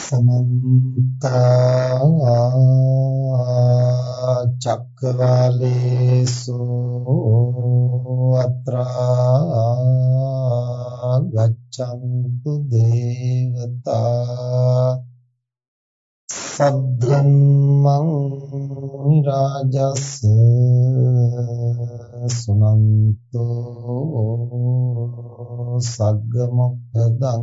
සමන්තා චක්කවාලේසු අත්‍රා ගච්ඡන්තු දේවතා සද්ධම්මං රාජස් සුනන්තෝ සග්ග මොක්ඛදං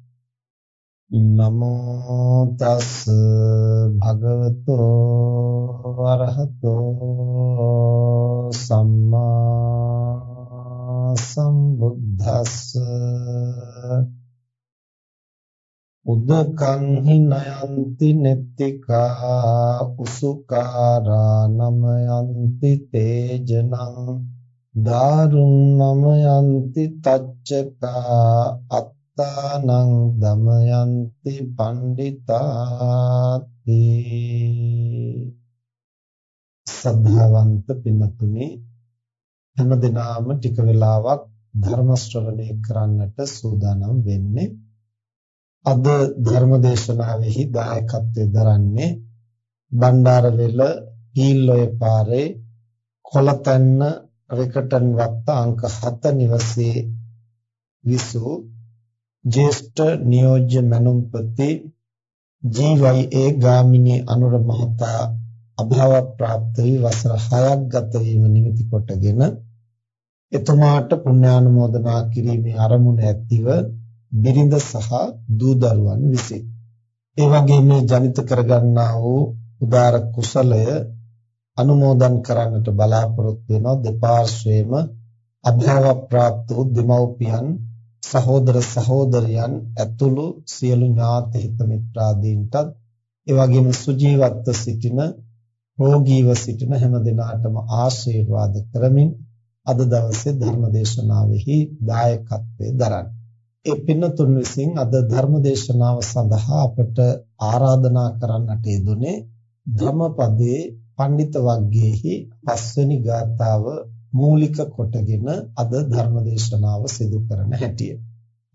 නමෝ තස් භගවතෝ අරහතෝ සම්මා සම්බුද්දස්ස උදකං හි නයන්ති නෙත්තිකා උසුකාරා නමයන්ති තේජනං දාරුං නමයන්ති තච්චකා අත් තානං දමයන්ති පණ්ඩිතාති සද්ධාවන්ත පින්තුනි හැමදෙනාම ටික වෙලාවක් ධර්ම ශ්‍රවණය කරන්නට සූදානම් වෙන්නේ. අද ධර්ම දේශනාවෙහි දායකත්වයෙන් දරන්නේ බණ්ඩාරවෙල හීල්ලොය පාරේ කොළතැන්න රෙකටන් වත්ත අංක 7 නිවසේ විසූ ජ්‍යෙෂ්ඨ නියෝජ්‍ය මනුම්පති ජී.වයි.ඒ ගාමිණී අනුර මහතා අභාව ප්‍රාප්ත වී වසර 6ක් ගත වීම නිමිති කොටගෙන එතුමාට පුණ්‍යානුමෝදනා කිරීමේ අරමුණ ඇතිව බිරිඳ සහ දූ දරුවන් විසින්. ඒ වගේම ජනිත කරගන්නා වූ උදාර කුසලය අනුමෝදන් කරන්නට බලාපොරොත්තු වෙනවා දෙපාර්ශ්වයේම අභාව ප්‍රාප්ත වූ දෙමව්පියන් සහෝදර සහෝදරයන් ඇතුළු සියලු ඥාති හිත මිත්‍රාදීන්ටත් ඒ වගේම සුජීවත්ව සිටින රෝගීව සිටින හැම දිනාටම ආශිර්වාද කරමින් අද දවසේ ධර්ම දේශනාවෙහි දායකත්වයේ දරන. ඒ පින්නතුන් විසින් අද ධර්ම දේශනාව සඳහා අපට ආරාධනා කරන්නට යෙදුනේ ධම්මපදයේ පඬිත වග්ගයේහි පස්වෙනි ගාථාව මූලික කොටගෙන අද ධර්ම දේශනාව සිදු කරන හැටිය.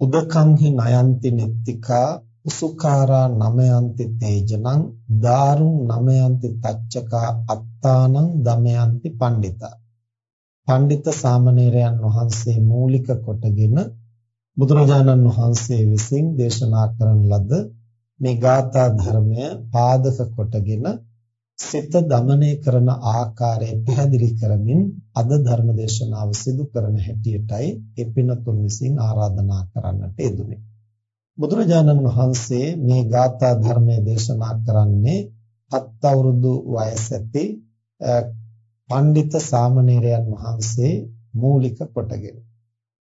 උදකංහි නයන්ති නෙත්තිකා උසුකාරා නමයන්ති තේජනං දාරුං නමයන්ති තච්චකා අත්තානං දමයන්ති පණ්ඩිතා. පණ්ඩිත සාමණේරයන් වහන්සේ මූලික කොටගෙන බුදුරජාණන් වහන්සේ විසින් දේශනා කරන ලද මේ ගාථා ධර්මය පාදක කොටගෙන සිත দমনය කරන ආකාරය පැහැදිලි කරමින් අද ධර්ම දේශනාව සිදු කරන හැටියටයි ඒ පින්තුන් විසින් ආරාධනා කරන්නට යෙදුනේ. බුදුරජාණන් වහන්සේ මේ ගාථා ධර්මයේ දේශනා කරන්නේ හත් අවුරුදු වයස ඇති පඬිත සාමණේරයන් වහන්සේ මූලික කොටගෙන.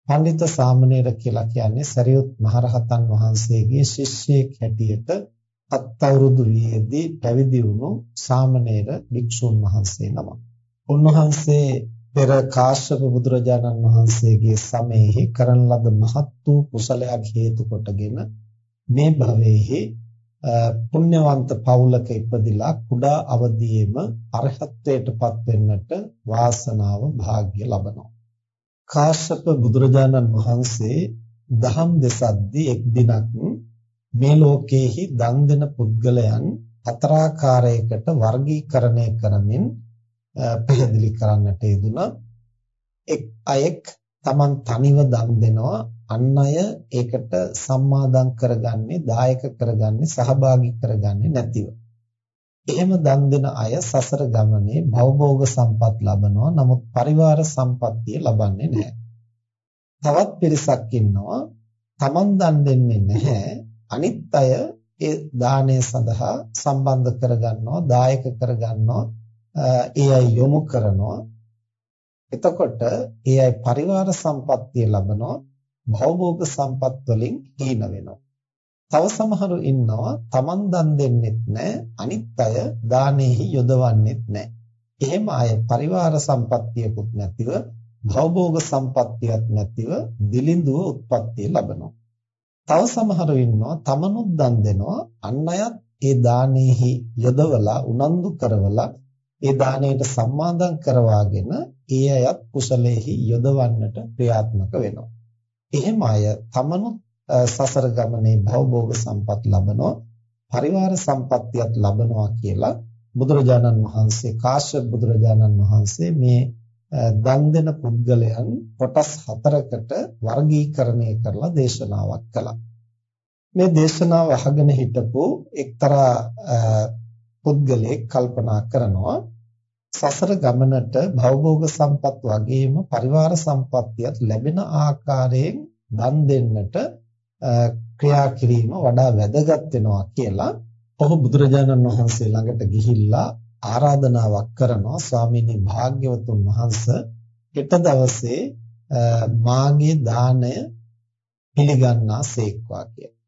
පඬිත සාමණේර කියලා කියන්නේ සරියුත් මහරහතන් වහන්සේගේ ශිෂ්‍යයෙක් හැටියට හත් අවුරුදු වියේදී පැවිදි වුණු සාමණේර භික්ෂුන් වහන්සේ නමක්. උන්වහන්සේ පෙර කාශ්‍යප බුදුරජාණන් වහන්සේගේ සමයේහි කරන ලද මහත් වූ කුසලයක් හේතු කොටගෙන මේ භවයේහි පුණ්‍යවන්ත පවුලක ඉපදිලා කුඩා අවදියේම අරහත්ත්වයටපත් වෙන්නට වාසනාව වාග්ය ලබනවා. කාශ්‍යප බුදුරජාණන් වහන්සේ දහම් දෙසද්දී එක් දිනක් මේ ලෝකයේහි දන් දෙන පුද්ගලයන් හතරාකාරයකට වර්ගීකරණය කරමින් පැහැදිලි කරන්නට යෙදුණා එක් අයෙක් Taman තනිව දන් දෙනවා අන් අය ඒකට සම්මාදම් කරගන්නේ, දායක කරගන්නේ, සහභාගී කරගන්නේ නැතිව. එහෙම දන් දෙන අය සසර ගමනේ භවභෝග සම්පත් ලබනවා. නමුත් පරිවාර සම්පත්තිය ලබන්නේ නැහැ. තවත් පිරිසක් ඉන්නවා තමන් දන් දෙන්නේ නැහැ. අනිත් අය ඒ දාණය සඳහා සම්බන්ධ කරගන්නවා, දායක කරගන්නවා, ඒ අය යොමු කරනවා. එතකොට ඒ අය පරිවාර සම්පත්තිය ලබනවා, භවභෝග සම්පත් වලින් හීන වෙනවා. තව සමහරු ඉන්නවා Taman දන් දෙන්නෙත් නැහැ අනිත් අය දානෙහි යොදවන්නෙත් නැහැ. එහෙම අය පරිවාර සම්පත්තියකුත් නැතිව භවභෝග සම්පත්තියක් නැතිව දිලිඳුව උත්පත්තිය ලබනවා. තව සමහරු ඉන්නවා තමනුත් දන් දෙනවා අන් අයත් ඒ දානෙහි යොදවලා උනන්දු කරවලා ඒ දාණයට සම්මාදම් කරවාගෙන ඒ අයත් කුසලෙහි යොදවන්නට ක්‍රියාත්මක වෙනවා. එහෙම අය තමනුත් සසර ගමනේ භවභෝග සම්පත් ලබනවා පරිවාර සම්පත්තියක් ලබනවා කියලා බුදුරජාණන් වහන්සේ කාශ්‍යප බුදුරජාණන් වහන්සේ මේ දන් දෙන පුද්ගලයන් කොටස් හතරකට වර්ගීකරණය කරලා දේශනාවක් කළා. මේ දේශනාව අහගෙන හිටපු එක්තරා පුද්ගලයෙක් කල්පනා කරනවා සසර ගමනට භවභෝග සම්පත් වගේම පරිවාර සම්පත්තියත් ලැබෙන ආකාරයෙන් දන් දෙන්නට ක්‍රියා කිරීම වඩා වැදගත් වෙනවා කියලා ඔහු බුදුරජාණන් වහන්සේ ළඟට ගිහිල්ලා ආරාධනාවක් කරනවා ස්වාමීනි භාග්‍යවතුන් වහන්සේ හෙට දවසේ මාගේ දාණය පිළිගන්නා සේක්වා කියලා.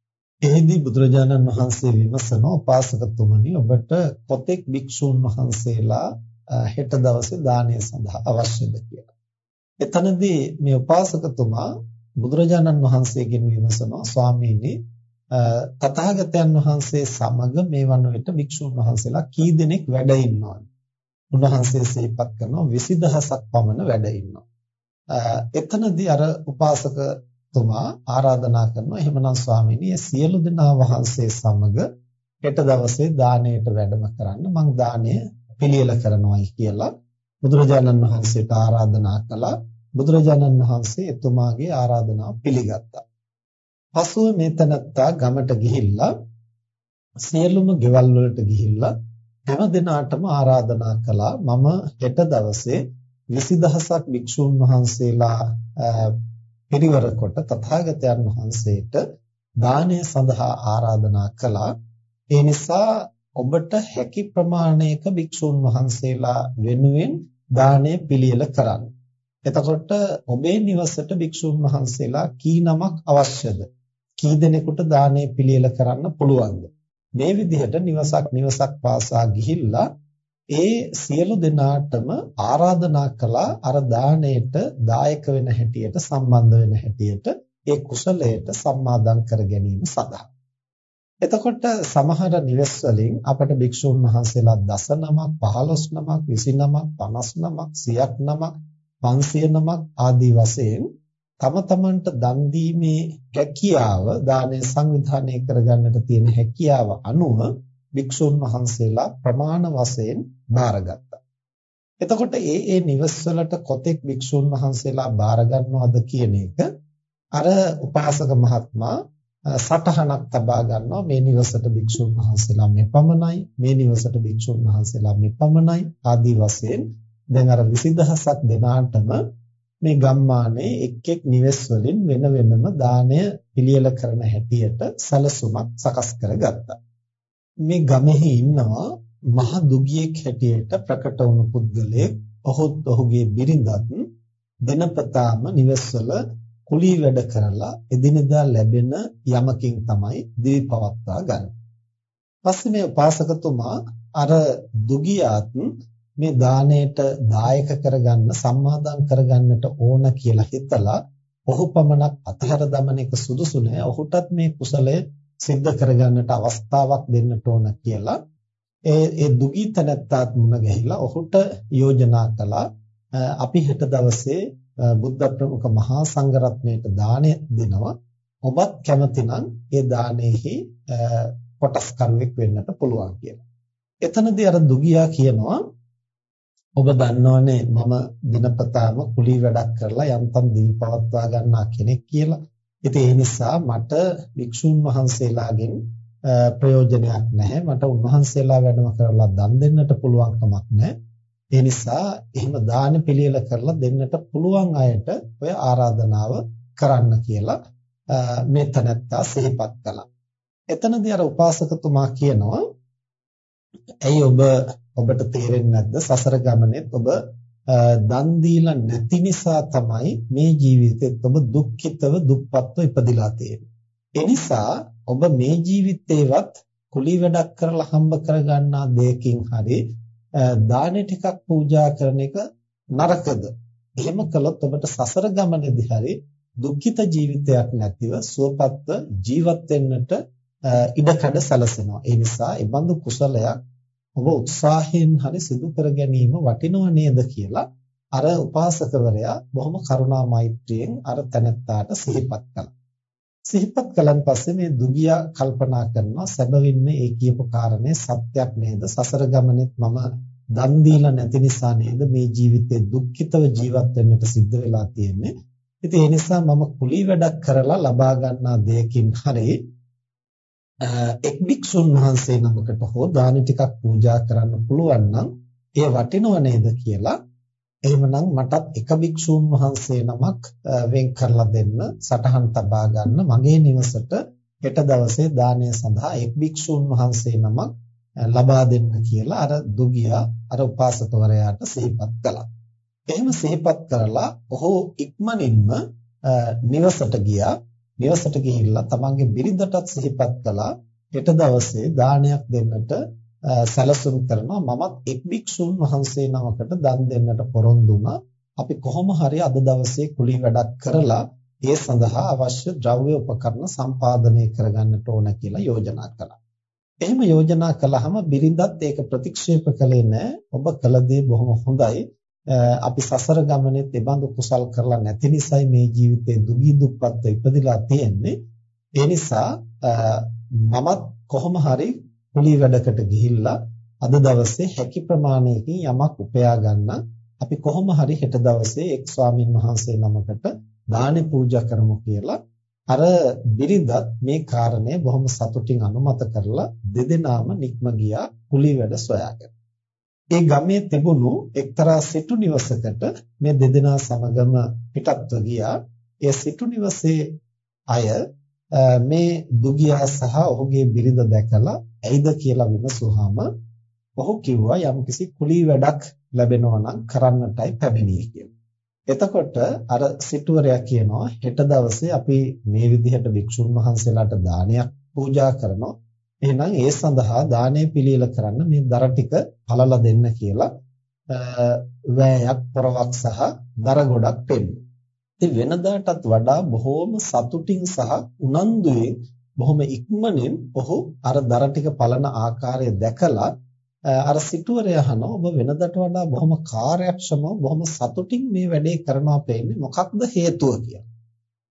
එෙහිදී බුදුරජාණන් වහන්සේ විමසන උපාසකතුමනි ඔබට කොතෙක් භික්ෂූන් වහන්සේලා හෙට දවසේ දානය සඳහා අවශ්‍යද කියලා. එතනදී මේ උපාසකතුමා බුදුරජාණන් වහන්සේගෙන් විමසනවා ස්වාමීනි තථාගතයන් වහන්සේ සමග මේ වන විට භික්ෂුන් වහන්සේලා කී දෙනෙක් වැඩ ඉන්නවද? උන්වහන්සේ සිහිපත් කරනවා 20000ක් පමණ වැඩ ඉන්නවා. එතනදී අර උපාසකතුමා ආරාධනා කරනවා එහෙමනම් ස්වාමීනි සියලු දෙනා වහන්සේ සමග හෙට දවසේ දාණයට වැඩම කරන්න මං දාණය පිළියෙල කරනවායි කියලා බුදුරජාණන් වහන්සේට ආරාධනා කළා. බුදුරජාණන් වහන්සේ එතුමාගේ ආරාධනාව පිළිගත්තා. පසුව මේ තනත්තා ගමට ගිහිල්ලා සියලුම ගෙවල් වලට ගිහිල්ලා හැම දිනාටම ආරාධනා කළා මම හෙට දවසේ 20000ක් භික්ෂූන් වහන්සේලා පිරිවර කොට තථාගතයන් වහන්සේට දානය සඳහා ආරාධනා කළා ඒ නිසා ඔබට හැකි ප්‍රමාණයක භික්ෂූන් වහන්සේලා වෙනුවෙන් දානය පිළියෙල කරන්න. එතකොට ඔබේ නිවසට භික්ෂූන් වහන්සේලා කී නමක් අවශ්‍යද? කී දෙනෙකුට දානය පිළියෙල කරන්න පුළුවන්ද? මේ විදිහට නිවසක් නිවසක් පාසා ගිහිල්ලා ඒ සියලු දෙනාටම ආරාධනා කළා අර දාණයට දායක වෙන හැටියට සම්බන්ධ වෙන හැටියට ඒ කුසලයට සම්මාදම් කර ගැනීම සඳහා එතකොට සමහර නිවෙස් වලින් අපට භික්ෂුන් වහන්සේලා දස නමක් 15 නමක් 20 නමක් 50 නමක් 100ක් නමක් 500 නමක් ආදී වශයෙන් තම තමන්ට දන් දීමේ හැකියාව දානය සංවිධානය කරගන්නට තියෙන හැකියාව අනුව භික්ෂුන් වහන්සේලා ප්‍රමාණ වශයෙන් බාරගත්තා. එතකොට ඒ ඒ නිවෙස් වලට කොතෙක් භික්ෂුන් වහන්සේලා බාර ගන්නවද කියන එක අර උපාසක මහත්මයා සටහනක් තබා ගන්නවා මේ නිවසට භික්ෂුන් වහන්සේලා මෙපමණයි මේ නිවසට භික්ෂුන් වහන්සේලා මෙපමණයි ආදී වශයෙන් දැන් අර 20000ක් දෙනාටම මේ ගම්මානයේ එක් එක් නිවෙස් වලින් වෙන වෙනම දාණය පිළියෙල කරන හැටියට සැලසුමක් සකස් කරගත්තා. මේ ගමෙහි ඉන්නවා මහ දුගියෙක් හැටියට ප්‍රකට වුණු පුද්ගලයෙක් ඔහුත් ඔහුගේ බිරිඳත් දිනපතාම නිවෙස්වල කුලී වැඩ කරලා එදිනෙදා ලැබෙන යමකින් තමයි දිවි පවත්වා ගන්න. පස්සේ මේ උපාසකතුමා අර දුගියාත් මේ දාණයට දායක කරගන්න සම්මාදම් කරගන්නට ඕන කියලා හිතලා ඔහු පමණක් අතහැර දමන එක සුදුසු නෑ. ඔහුටත් මේ කුසලය සිද්ධ කරගන්නට අවස්ථාවක් දෙන්නට ඕන කියලා ඒ ඒ දුගී තනත්තාත් මුණ ගැහිලා ඔහුට යෝජනා කළා අපි හෙට දවසේ බුද්ධ ප්‍රමුඛ මහා සංඝරත්නයට දාණය දෙනවා ඔබත් කැමතිනම් ඒ දාණයෙහි කොටස්කරුවෙක් වෙන්නට පුළුවන් කියලා. එතනදී අර දුගියා කියනවා ඔබ දන්නවනේ මම දිනපතාම කුලී වැඩක් කරලා යන්තම් දිවි පවත්වා ගන්නා කෙනෙක් කියලා. ඉතින් ඒ නිසා මට භික්ෂුන් වහන්සේලාගෙන් ප්‍රයෝජනයක් නැහැ. මට උන්වහන්සේලා වැඩම කරලා දන් දෙන්නට පුළුවන් කමක් නැහැ. ඒ නිසා එහෙම දාන පිළියෙල කරලා දෙන්නට පුළුවන් අයට ඔය ආරාධනාව කරන්න කියලා මේ තනත්තා සිහිපත් කළා. එතනදී අර උපාසකතුමා කියනවා ඇයි ඔබ ඔබට තේරෙන්නේ නැද්ද සසර ගමනේත් ඔබ දන් දීලා නැති නිසා තමයි මේ ජීවිතෙත් ඔබ දුක්ඛිතව දුප්පත්ව ඉපදිලා තියෙන්නේ. ඒ නිසා ඔබ මේ ජීවිතේවත් කුලී වැඩක් කරලා හම්බ කරගන්නා දෙයකින් හරි දානේ ටිකක් පූජා කරන එක නරකද? එහෙම කළොත් ඔබට සසර ගමනේදී හරි දුක්ඛිත ජීවිතයක් නැතිව සුවපත්ව ජීවත් වෙන්නට ඉඩකඩ සැලසෙනවා. ඒ නිසා ඒ බඳු කුසලයක් ඔබ උත්සාහයෙන් හරි සිදු කර ගැනීම වටිනව නේද කියලා අර උපාසකවරයා බොහොම කරුණා මෛත්‍රියෙන් අර තැනැත්තාට සිහිපත් කළා. සිහිපත් කළන් පස්සේ මේ දුගියා කල්පනා කරනවා සැබවින්ම ඒ කියපු කාරණේ සත්‍යක් නේද? සසර ගමනේත් මම දන් දීලා නැති නිසා නේද මේ ජීවිතේ දුක්ඛිතව ජීවත් වෙන්නට සිද්ධ වෙලා තියෙන්නේ. ඉතින් ඒ නිසා මම කුලී වැඩක් කරලා ලබා ගන්නා දෙයකින් හරි එක් භික්ෂුන් වහන්සේ නමකට හෝ දාන ටිකක් පූජා කරන්න පුළුවන් නම් එය වටිනව නේද කියලා එහෙමනම් මටත් එක භික්ෂුන් වහන්සේ නමක් වෙන් කරලා දෙන්න සටහන් තබා ගන්න මගේ නිවසට හෙට දවසේ දානය සඳහා එක් භික්ෂුන් වහන්සේ නමක් ලබා දෙන්න කියලා අර දුගියා අර උපාසකවරයාට සිහිපත් කළා. එහෙම සිහිපත් කරලා ඔහු ඉක්මනින්ම නිවසට ගියා. නිවසට ගිහිල්ලා තමන්ගේ බිරිඳටත් සිහිපත් කළා. හෙට දවසේ දානයක් දෙන්නට සැලසුම් කරනවා මමත් එක් භික්ෂුන් වහන්සේ නමකට දන් දෙන්නට පොරොන්දු අපි කොහොම හරි අද දවසේ කුලී වැඩක් කරලා ඒ සඳහා අවශ්‍ය ද්‍රව්‍ය උපකරණ සම්පාදනය කරගන්නට ඕන කියලා යෝජනා කළා. එහෙම යෝජනා කළාම බිරිඳත් ඒක ප්‍රතික්ෂේප කළේ නැහැ. ඔබ කළ දේ බොහොම හොඳයි. අපි සසර ගමනේ තිබඳු කුසල් කරලා නැති නිසායි මේ ජීවිතේ දුගී දුප්පත්ව ඉපදිලා තියෙන්නේ. ඒ නිසා මමත් කොහොම හරි කුලී වැඩකට ගිහිල්ලා අද දවසේ හැකි ප්‍රමාණයකින් යමක් උපයා ගන්න අපි කොහොම හරි හෙට දවසේ එක් ස්වාමින් වහන්සේ නමකට දානේ පූජා කරමු කියලා අර බිරිඳත් මේ කාරණය බොහොම සතුටින් අනුමත කරලා දෙදෙනාම නික්ම ගියා කුලී වැඩ සොයාගෙන. ඒ ගමේ තිබුණු එක්තරා සිටු නිවසකට මේ දෙදෙනා සමගම පිටත්ව ගියා. ඒ සිටු නිවසේ අය මේ දුගියා සහ ඔහුගේ බිරිඳ දැකලා ඇයිද කියලා විමසුවාම ඔහු කිව්වා යම්කිසි කුලී වැඩක් ලැබෙනවා නම් කරන්නටයි පැමිණියේ කියලා. එතකොට අර සිටුවරයා කියනවා හෙට දවසේ අපි මේ විදිහට භික්ෂුන් වහන්සේලාට දානයක් පූජා කරනවා. එහෙනම් ඒ සඳහා දානය පිළියෙල කරන්න මේ දර ටික පළලා දෙන්න කියලා වෑයක් පොරවක් සහ දර ගොඩක් පෙන්නනවා. ඉතින් වෙනදාටත් වඩා බොහෝම සතුටින් සහ උනන්දුවෙන් බොහොම ඉක්මනින් ඔහු අර දර ටික පලන ආකාරය දැකලා අර සිටුවරය අහනවා ඔබ වෙනදට වඩා බොහොම කාර්යක්ෂමව බොහොම සතුටින් මේ වැඩේ කරනවා පේන්නේ මොකක්ද හේතුව කියලා.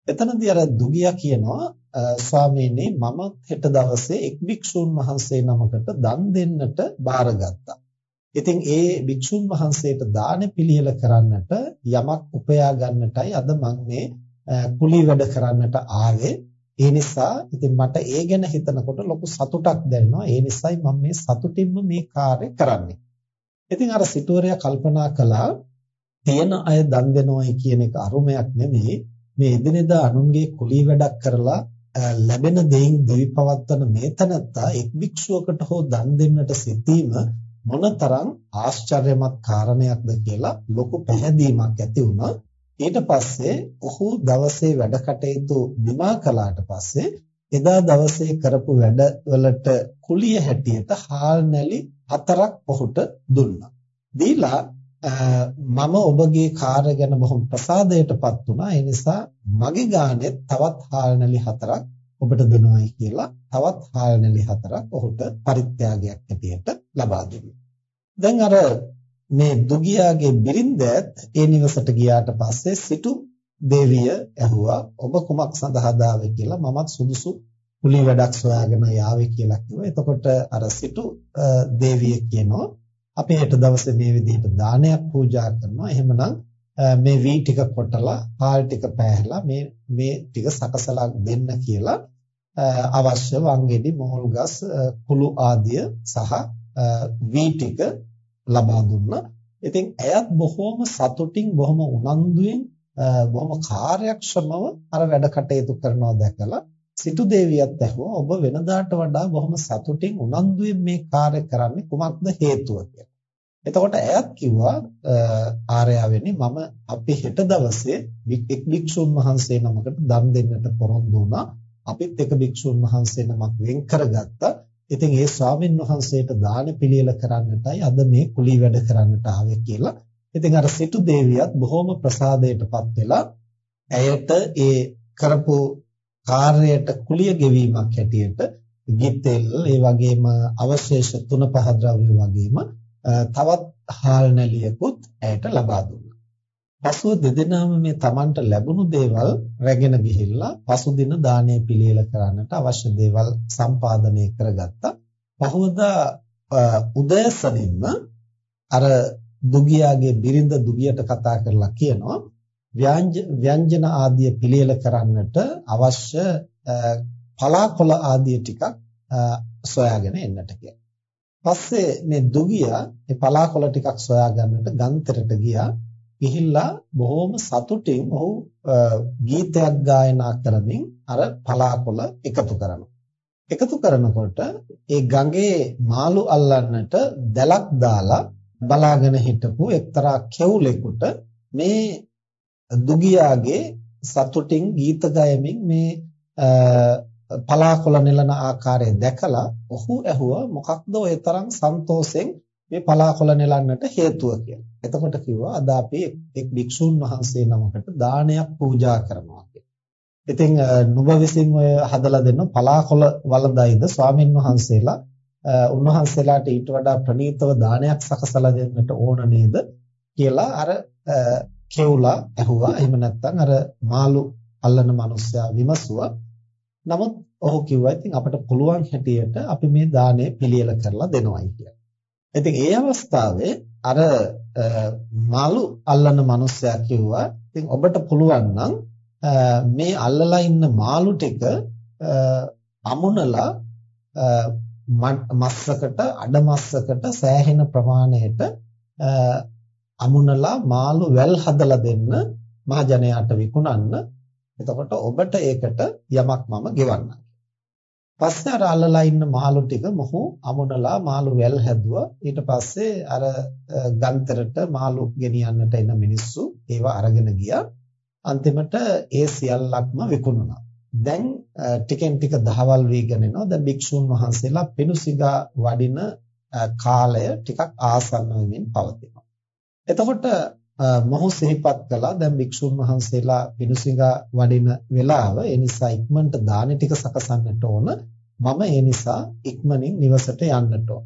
එතනදී අර දුගියා කියනවා ස්වාමීනි මම හෙට දවසේ එක් භික්ෂූන් වහන්සේ නමකට දන් දෙන්නට බාරගත්තා. ඉතින් ඒ භික්ෂුන් වහන්සේට දාන පිළියෙල කරන්නට යමක් උපයා ගන්නටයි අද මම මේ කුලී වැඩ කරන්නට ආවේ. ඒ නිසා ඉතින් මට ඒ ගැන හිතනකොට ලොකු සතුටක් දැනෙනවා. ඒ නිසායි මම මේ සතුටින්ම මේ කාර්ය කරන්නේ. ඉතින් අර සිටුවරයා කල්පනා කළා තියෙන අය දන් දෙනවයි කියන එක අරුමයක් නෙමෙයි. මේ එදිනෙදා අනුන්ගේ කුලී වැඩක් කරලා ලැබෙන දෙයින් දෙවිපවත්තන මේ තනත්තා එක් භික්ෂුවකට හෝ දන් දෙන්නට සිටීම මොනතරම් ආශ්චර්යමත් කාරණයක්ද කියලා ලොකු පැහැදීමක් ඇති වුණා. ඊට පස්සේ ඔහු දවසේ වැඩ කටයුතු නිමා කළාට පස්සේ එදා දවසේ කරපු වැඩවලට කුලිය හැටියට හාල් නැලි හතරක් ඔහුට දුන්නා. දීලා මම ඔබගේ කාර්ය ගැන බොහොම ප්‍රසාදයටපත් වුණා. ඒ නිසා මගේ ගානේ තවත් හාල් නැලි හතරක් ඔබට දෙනවයි කියලා තවත් හාල්නලි හතරක් ඔහුට පරිත්‍යාගයක් හැටියට ලබා දුන්නා. දැන් අර මේ දුගියාගේ බිරින්දත් ඒ නිවසට ගියාට පස්සේ සිටු දේවිය ඇහුවා ඔබ කුමක් සඳහාද ආවේ කියලා මමත් සුදුසු කුලි වැඩක් සොයාගෙන යාවේ කියලා කිව්වා. එතකොට අර සිටු දේවිය කියනවා අපි හෙට දවසේ මේ විදිහට දානයක් පූජා කරනවා. එහෙමනම් මේ වී ටික කොටලා හාල් ටික පෑහලා මේ මේ ටික සකසලා දෙන්න කියලා අවශ්‍ය වංගෙඩි මෝල් ගස් කුළු ආදිය සහ වී ටික ලබා දුන්නා. ඉතින් ඇයත් බොහොම සතුටින් බොහොම උනන්දුවෙන් බොහොම කාර්යක්ෂමව අර වැඩ කටයුතු කරනවා දැකලා සිටු දෙවියත් ඇහුවා ඔබ වෙනදාට වඩා බොහොම සතුටින් උනන්දුවෙන් මේ කාර්ය කරන්නේ කුමක්ද හේතුව කියලා. එතකොට ඇයත් කිව්වා ආර්යාවෙනි මම අපි හෙට දවසේ එක් භික්ෂුන් වහන්සේ නමකට දන් දෙන්නට පොරොන්දු වුණා. අපිත් එක භික්ෂුන් වහන්සේ නමක් වෙන් කරගත්තා. ඉතින් ඒ ස්වාමින් වහන්සේට දාන පිළියෙල කරන්නටයි අද මේ කුලී වැඩ කරන්නට ආවේ කියලා. ඉතින් අර සිටු දේවියත් බොහොම ප්‍රසාදයටපත් වෙලා ඇයට ඒ කරපු කාර්යයට කුලිය ගෙවීමක් හැටියට ගිතෙල් ඒ වගේම අවශේෂ තුන පහ ද්‍රව්‍ය වගේම තවත් හාල් නැලියකුත් ඇයට ලබා දුන්නා. පසුව දෙදෙනාම මේ Tamanට ලැබුණු දේවල් රැගෙන ගිහිල්ලා පසුදින දානය පිළියෙල කරන්නට අවශ්‍ය දේවල් සම්පාදනය කරගත්තා. පහවදා උදෑසනින්ම අර දුගියාගේ බිරිඳ දුගියට කතා කරලා කියනවා ව්‍යංජන ආදිය පිළියෙල කරන්නට අවශ්‍ය පලාකොළ ආදිය ටිකක් සොයාගෙන එන්නට කියලා. පස්සේ මේ දුගියා මේ පලාකොළ ටිකක් සොයා ගන්නට ගන්තරට ගියා. ගිහිල්ලා බොහොම සතුටින් ඔහු ගීතයක් ගායනා කරමින් අර පලාකොළ එකතු කරනවා. එකතු කරනකොට ඒ ගඟේ මාළු අල්ලන්නට දැලක් දාලා බලාගෙන හිටපු එක්තරා කෙවුලෙකුට මේ දුගියාගේ සතුටින් ගීත ගයමින් මේ පලාකොළ නෙලන ආකාරය දැකලා ඔහු ඇහුවා මොකක්ද ඔය තරම් සන්තෝෂෙන් මේ පලාකොළ නෙලන්නට හේතුව කියලා. එතකොට කිව්වා අද අපි එක් භික්ෂුන් වහන්සේ නමකට දානයක් පූජා කරනවා කියලා. ඉතින් නුඹ විසින් ඔය හදලා දෙන පලාකොළ වළඳයිද ස්වාමින් වහන්සේලා උන්වහන්සේලාට ඊට වඩා ප්‍රණීතව දානයක් සකසලා දෙන්නට ඕන නේද කියලා අර කෙවුලා ඇහුවා. එහෙම නැත්නම් අර මාළු අල්ලන මිනිස්සයා විමසුවා. නමුත් ඔහු කිව්වා ඉතින් අපිට පුළුවන් හැටියට අපි මේ දාණය පිළියෙල කරලා දෙනවයි කියලා. ඉතින් ඒ අවස්ථාවේ අර මාළු අල්ලන මිනිස්සයා කිව්වා ඉතින් ඔබට පුළුවන් නම් මේ අල්ලලා ඉන්න මාළු ටික අමුණලා මස්සකට අඩ මස්සකට සෑහෙන ප්‍රමාණයට අමුණලා මාළු වැල් හදලා දෙන්න මහජනයාට විකුණන්න. එතකොට ඔබට ඒකට යමක් මම ගෙවන්නම්. පස්සේ අර අල්ලලා ඉන්න මාළු ටික මොහු අමුණලා මාළු වැල් හැදුවා. ඊට පස්සේ අර ගන්තරට මාළු ගෙනියන්නට එන මිනිස්සු ඒවා අරගෙන ගියා. අන්තිමට ඒ සියල්ලක්ම විකුණුණා. දැන් ටිකෙන් ටික දහවල් වීගෙන එනවා. දැන් භික්ෂුන් වහන්සේලා පිණුසිඟා වඩින කාලය ටිකක් ආසන්න වෙමින් පවතිනවා. එතකොට මොහු සිහිපත් කළා දැන් භික්ෂුන් වහන්සේලා පිණුසිඟා වඩින වෙලාව ඒ නිසා ඉක්මනට දානි ටික සකසන්නට ඕන මම ඒ නිසා ඉක්මනින් නිවසට යන්නට ඕන.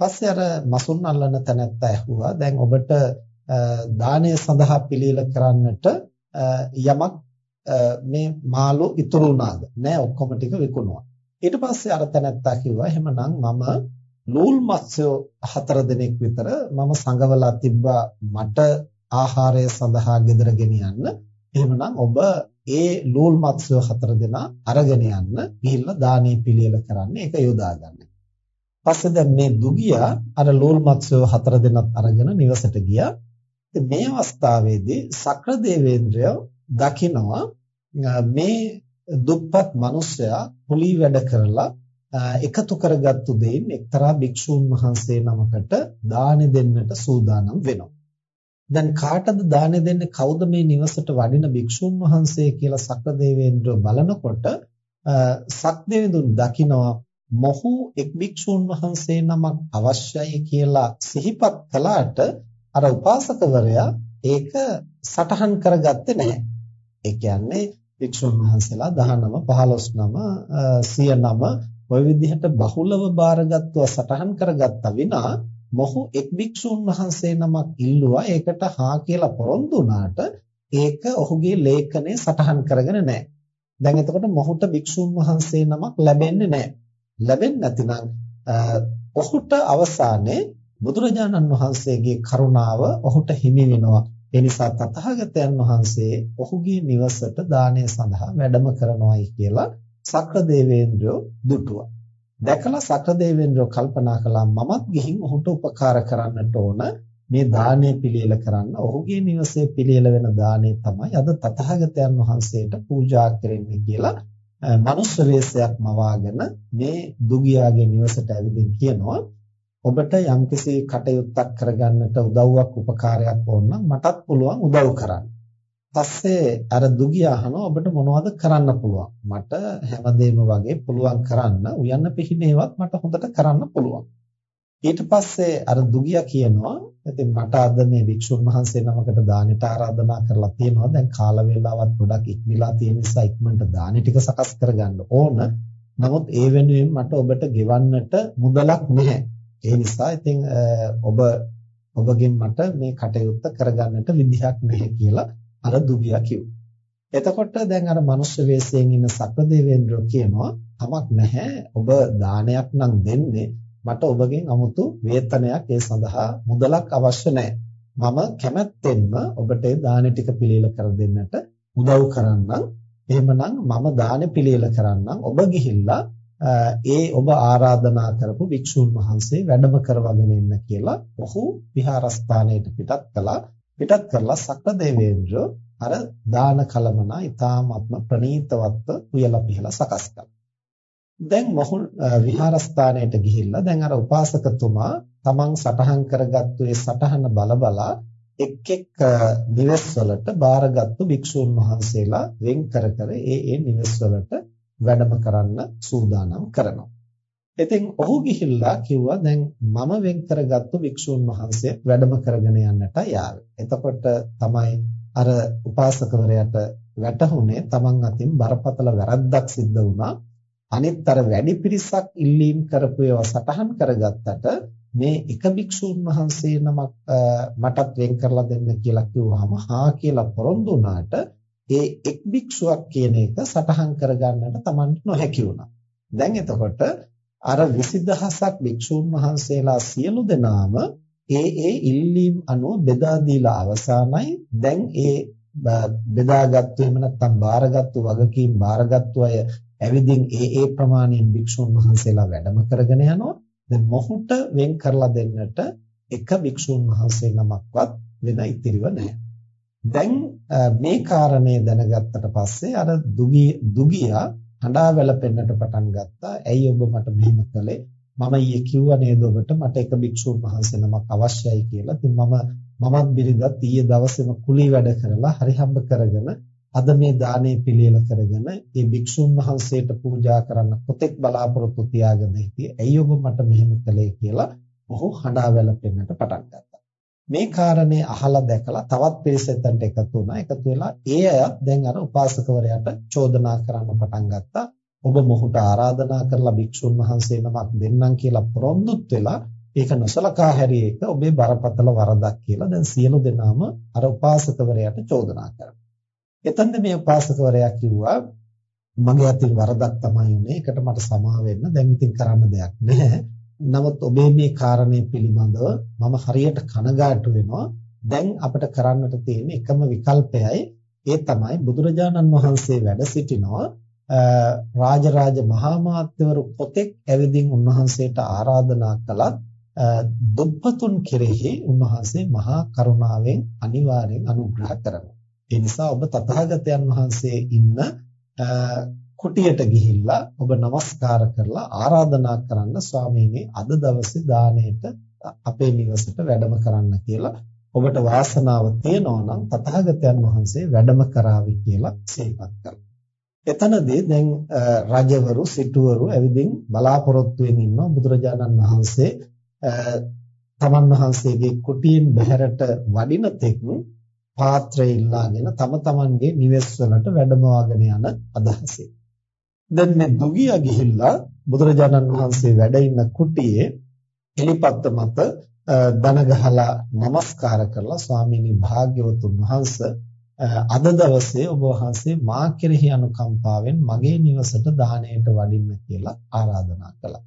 පස්සේ අර මසුන් අල්ලන තැනැත්ත ඇහුවා දැන් ඔබට දානය සඳහා පිළියෙල කරන්නට යමක් මේ මාළු ඉතුරු වුණාද? නෑ ඔක්කොම ටික විකුණුවා. ඊට පස්සේ අර තැනැත්තා කිව්වා එහෙමනම් මම නූල් මත්ස්‍යෝ හතර දෙනෙක් විතර මම සංගවලා තිබ්බා මට ආහාරය සඳහා ගෙදර ගෙනියන්න. එහෙමනම් ඔබ ඒ නූල් මත්ස්‍යෝ හතර දෙනා අරගෙන යන්න ගිහිල්ලා දානේ පිළියෙල කරන්න ඒක යොදා ගන්න. පස්සේ දැන් මේ දුගියා අර නූල් මත්ස්‍යෝ හතර දෙනත් අරගෙන නිවසට ගියා. මේ අවස්ථාවේදී සක්‍ර දේවේන්ද්‍රය දකිනවා මේ දුප්පත් මිනිසයා කුලී වැඩ කරලා එකතු කරගත්තු දෙයින් එක්තරා භික්ෂූන් වහන්සේ නමකට දානෙ දෙන්නට සූදානම් වෙනවා. දැන් කාටද දානෙ දෙන්නේ කවුද මේ නිවසට වඩින භික්ෂූන් වහන්සේ කියලා සක්‍රදේවේන්ද්‍ර බලනකොට සක්දේවිඳුන් දකිනවා මොහු එක් භික්ෂූන් වහන්සේ නමක් අවශ්‍යයි කියලා සිහිපත් කළාට අර උපාසකවරයා ඒක සටහන් කරගත්තේ නැහැ. ඒ කියන්නේ භික්ෂුන් වහන්සේලා 19 15 නම 100 නම ওই විදිහට බහුලව බාරගත්ව සටහන් කරගත්තා විනා මොහු එක් භික්ෂුන් වහන්සේ නමක් ඉල්ලුවා ඒකට හා කියලා පොරොන්දු වුණාට ඒක ඔහුගේ ලේඛනයේ සටහන් කරගෙන නැහැ. දැන් එතකොට මොහුට භික්ෂුන් වහන්සේ නමක් ලැබෙන්නේ නැහැ. ලැබෙන්නේ නැතිනම් ඔහුට අවසානයේ බුදුරජාණන් වහන්සේගේ කරුණාව ඔහුට හිමි වෙනවා. ඒ නිසා තථාගතයන් වහන්සේ ඔහුගේ නිවසට දානය සඳහා වැඩම කරනවායි කියලා සක්‍රදේවේන්ද්‍රෝ දුටුවා. දැකලා සක්‍රදේවේන්ද්‍රෝ කල්පනා කළා මමත් ගිහින් ඔහුට උපකාර කරන්නට ඕන මේ දානය පිළියෙල කරන්න. ඔහුගේ නිවසේ පිළියෙල වෙන දානය තමයි අද තථාගතයන් වහන්සේට පූජා කරන්නේ කියලා මනුෂ්‍ය වේශයක් මවාගෙන මේ දුගියාගේ නිවසට ඇවිදින් කියනවා ඔබට යම්කිසි කටයුත්තක් කරගන්නට උදව්වක් උපකාරයක් ඕන නම් මටත් පුළුවන් උදව් කරන්න. පස්සේ අර දුගිය අහනවා ඔබට මොනවද කරන්න පුළුවන්? මට හැමදේම වගේ පුළුවන් කරන්න උයන්න පිහිනේවත් මට හොඳට කරන්න පුළුවන්. ඊට පස්සේ අර දුගිය කියනවා ඉතින් මට අද මේ වික්ෂුන් වහන්සේ නමකට දානෙට ආරාධනා කරලා තියෙනවා. දැන් කාල වේලාවත් ගොඩක් ඉක්මලා තියෙන නිසා ඉක්මනට දානෙ ටික සකස් කරගන්න ඕන. නමුත් ඒ වෙනුවෙන් මට ඔබට ගෙවන්නට මුදලක් නැහැ. ඒ නිසා ඉතින් ඔබ ඔබගෙන් මට මේ කටයුත්ත කරගන්නට විදිහක් නැහැ කියලා අර දුගියා කිව්වා. එතකොට දැන් අර මනුෂ්‍ය වේශයෙන් ඉන්න සක්‍රදේවේන්ද්‍රෝ කියනවා තමක් නැහැ ඔබ දානයක් නම් දෙන්නේ මට ඔබගෙන් 아무තු වේතනයක් ඒ සඳහා මුදලක් අවශ්‍ය නැහැ. මම කැමැත්තෙන්ම ඔබට ඒ දාන ටික පිළියෙල කර දෙන්නට උදව් කරන්නම්. එහෙමනම් මම දාන පිළියෙල කරන්නම්. ඔබ ගිහිල්ලා ඒ ඔබ ආරාධනා කරපු වික්ෂුන් වහන්සේ වැඩම කරවගෙන ඉන්න කියලා ඔහු විහාරස්ථානයට පිටත් කළා. පිටත් කරලා සක්‍රදේවේන්ද්‍ර අර දාන කලමන ඊ타ත්ම ප්‍රණීතවත්ව උයලා පිහලා සකස් කළා. දැන් මොහු විහාරස්ථානයට ගිහිල්ලා දැන් අර උපාසකතුමා තමන් සටහන් කරගත්තු ඒ සටහන බලබලා එක් එක් නිවෙස් වලට බාරගත්තු භික්ෂූන් වහන්සේලා වෙන් කර කර ඒ ඒ නිවෙස් වලට වැඩම කරන්න සූදානම් කරනවා. ඉතින් ඔහු ගිහිල්ලා කිව්වා දැන් මම වෙන් කරගත්තු වික්ෂුන් වහන්සේ වැඩම කරගෙන යන්නට යාවේ. එතකොට තමයි අර උපාසකවරයාට වැටහුනේ තමන් අතින් බරපතල වැරද්දක් සිද්ධ වුණා. අනිත් අර වැඩි පිරිසක් ඉල්ලීම් කරපු ඒවා සටහන් කරගත්තට මේ එක භික්ෂුන් වහන්සේ නමක් මටත් වෙන් කරලා දෙන්න කියලා කිව්වහම හා කියලා පොරොන්දු වුණාට ඒ එක් භික්ෂුවක් කියන එක සටහන් කරගන්නට Tamanට නොහැකි වුණා. දැන් එතකොට අර 20000ක් භික්ෂුන් වහන්සේලා සියලු දෙනාම ඒ ඒ ඉල්ලීම් අනුව බෙදා දීලා අවසానයි. දැන් ඒ බෙදාගත්තු එහෙම නැත්නම් බාරගත්තු වගකීම් බාරගත්තු අය ඇවිදින් ඒ ඒ ප්‍රමාණයෙන් භික්ෂුන් වහන්සේලා වැඩම කරගෙන යනවා. දැන් මොහුට වෙන් කරලා දෙන්නට එක භික්ෂුන් වහන්සේ නමක්වත් වෙන ඉතිරිව නැහැ. දැන් මේ කාරණේ දැනගත්තට පස්සේ අර දුගී දුගියා හඬා වැළපෙන්නට පටන් ගත්තා. ඇයි ඔබ මට මෙහෙම කළේ? මම ඊයේ කිව්වා නේද ඔබට මට එක භික්ෂුන් වහන්සේ නමක් අවශ්‍යයි කියලා. ඉතින් මම මමත් බිරිඳත් ඊයේ දවසේම කුලී වැඩ කරලා හරිහම්බ කරගෙන අද මේ දානේ පිළියෙල කරගෙන මේ භික්ෂුන් වහන්සේට පූජා කරන්න පොතෙක් බලාපොරොත්තු තියාගෙන හිටියේ. ඇයි ඔබ මට මෙහෙම කළේ කියලා ඔහු හඬා වැළපෙන්නට පටන් ගත්තා. මේ කාරණේ අහලා දැකලා තවත් පිරිස එතනට එකතු වුණා. එකතු වෙලා ඒ අය දැන් අර උපාසකවරයාට චෝදනා කරන්න පටන් ගත්තා. ඔබ මොහුට ආරාධනා කරලා භික්ෂුන් වහන්සේ නමක් දෙන්නම් කියලා පොරොන්දුත් වෙලා ඒක නොසලකා හැරිය එක ඔබේ බරපතල වරදක් කියලා දැන් සියලු දෙනාම අර උපාසකවරයාට චෝදනා කරනවා. එතෙන්ද මේ උපාසකවරයා කිව්වා මගේ අතින් වරදක් තමයි උනේ. ඒකට මට සමා වෙන්න. දැන් ඉතින් කරන්න දෙයක් නැහැ. නමුත් ඔබේ මේ කාරණේ පිළිබඳව මම හරියට කනගාටු වෙනවා. දැන් අපිට කරන්නට තියෙන එකම විකල්පයයි ඒ තමයි බුදුරජාණන් වහන්සේ වැඩ සිටිනවා රාජරාජ මහා මාත්‍යවරු පොතෙක් ඇවිදින් උන්වහන්සේට ආරාධනා කළත් දුප්පතුන් කෙරෙහි උන්වහන්සේ මහා කරුණාවෙන් අනිවාර්යෙන් අනුග්‍රහ කරනවා. ඒ නිසා ඔබ තථාගතයන් වහන්සේ ඉන්න කුටියට ගිහිල්ලා ඔබ নমස්කාර කරලා ආරාධනා කරන්න ස්වාමීනි අද දවසේ දාණයට අපේ නිවසට වැඩම කරන්න කියලා ඔබට වාසනාව තියෙනවා නම් තථාගතයන් වහන්සේ වැඩම කරાવી කියලා සිහිපත් කරලා. එතනදී දැන් රජවරු සිටුවරු ඇවිදින් බලාපොරොත්තු වෙමින් බුදුරජාණන් වහන්සේ තමන් වහන්සේගේ කුටියෙන් බැහැරට වඩින තෙක් පාත්‍රය ඉල්ලාගෙන තම තමන්ගේ නිවෙස් වලට වැඩමවාගෙන යන අදහසයි. දැන් මේ දුගියා ගිහිල්ලා බුදුරජාණන් වහන්සේ වැඩ ඉන්න කුටියේ එලිපත්ත මත දන ගහලා নমස්කාර කරලා ස්වාමීනි භාග්‍යවතුන් වහන්සේ අද දවසේ ඔබ වහන්සේ මා කෙරෙහි අනුකම්පාවෙන් මගේ නිවසට දාණයට වඩින්න කියලා ආරාධනා කළා.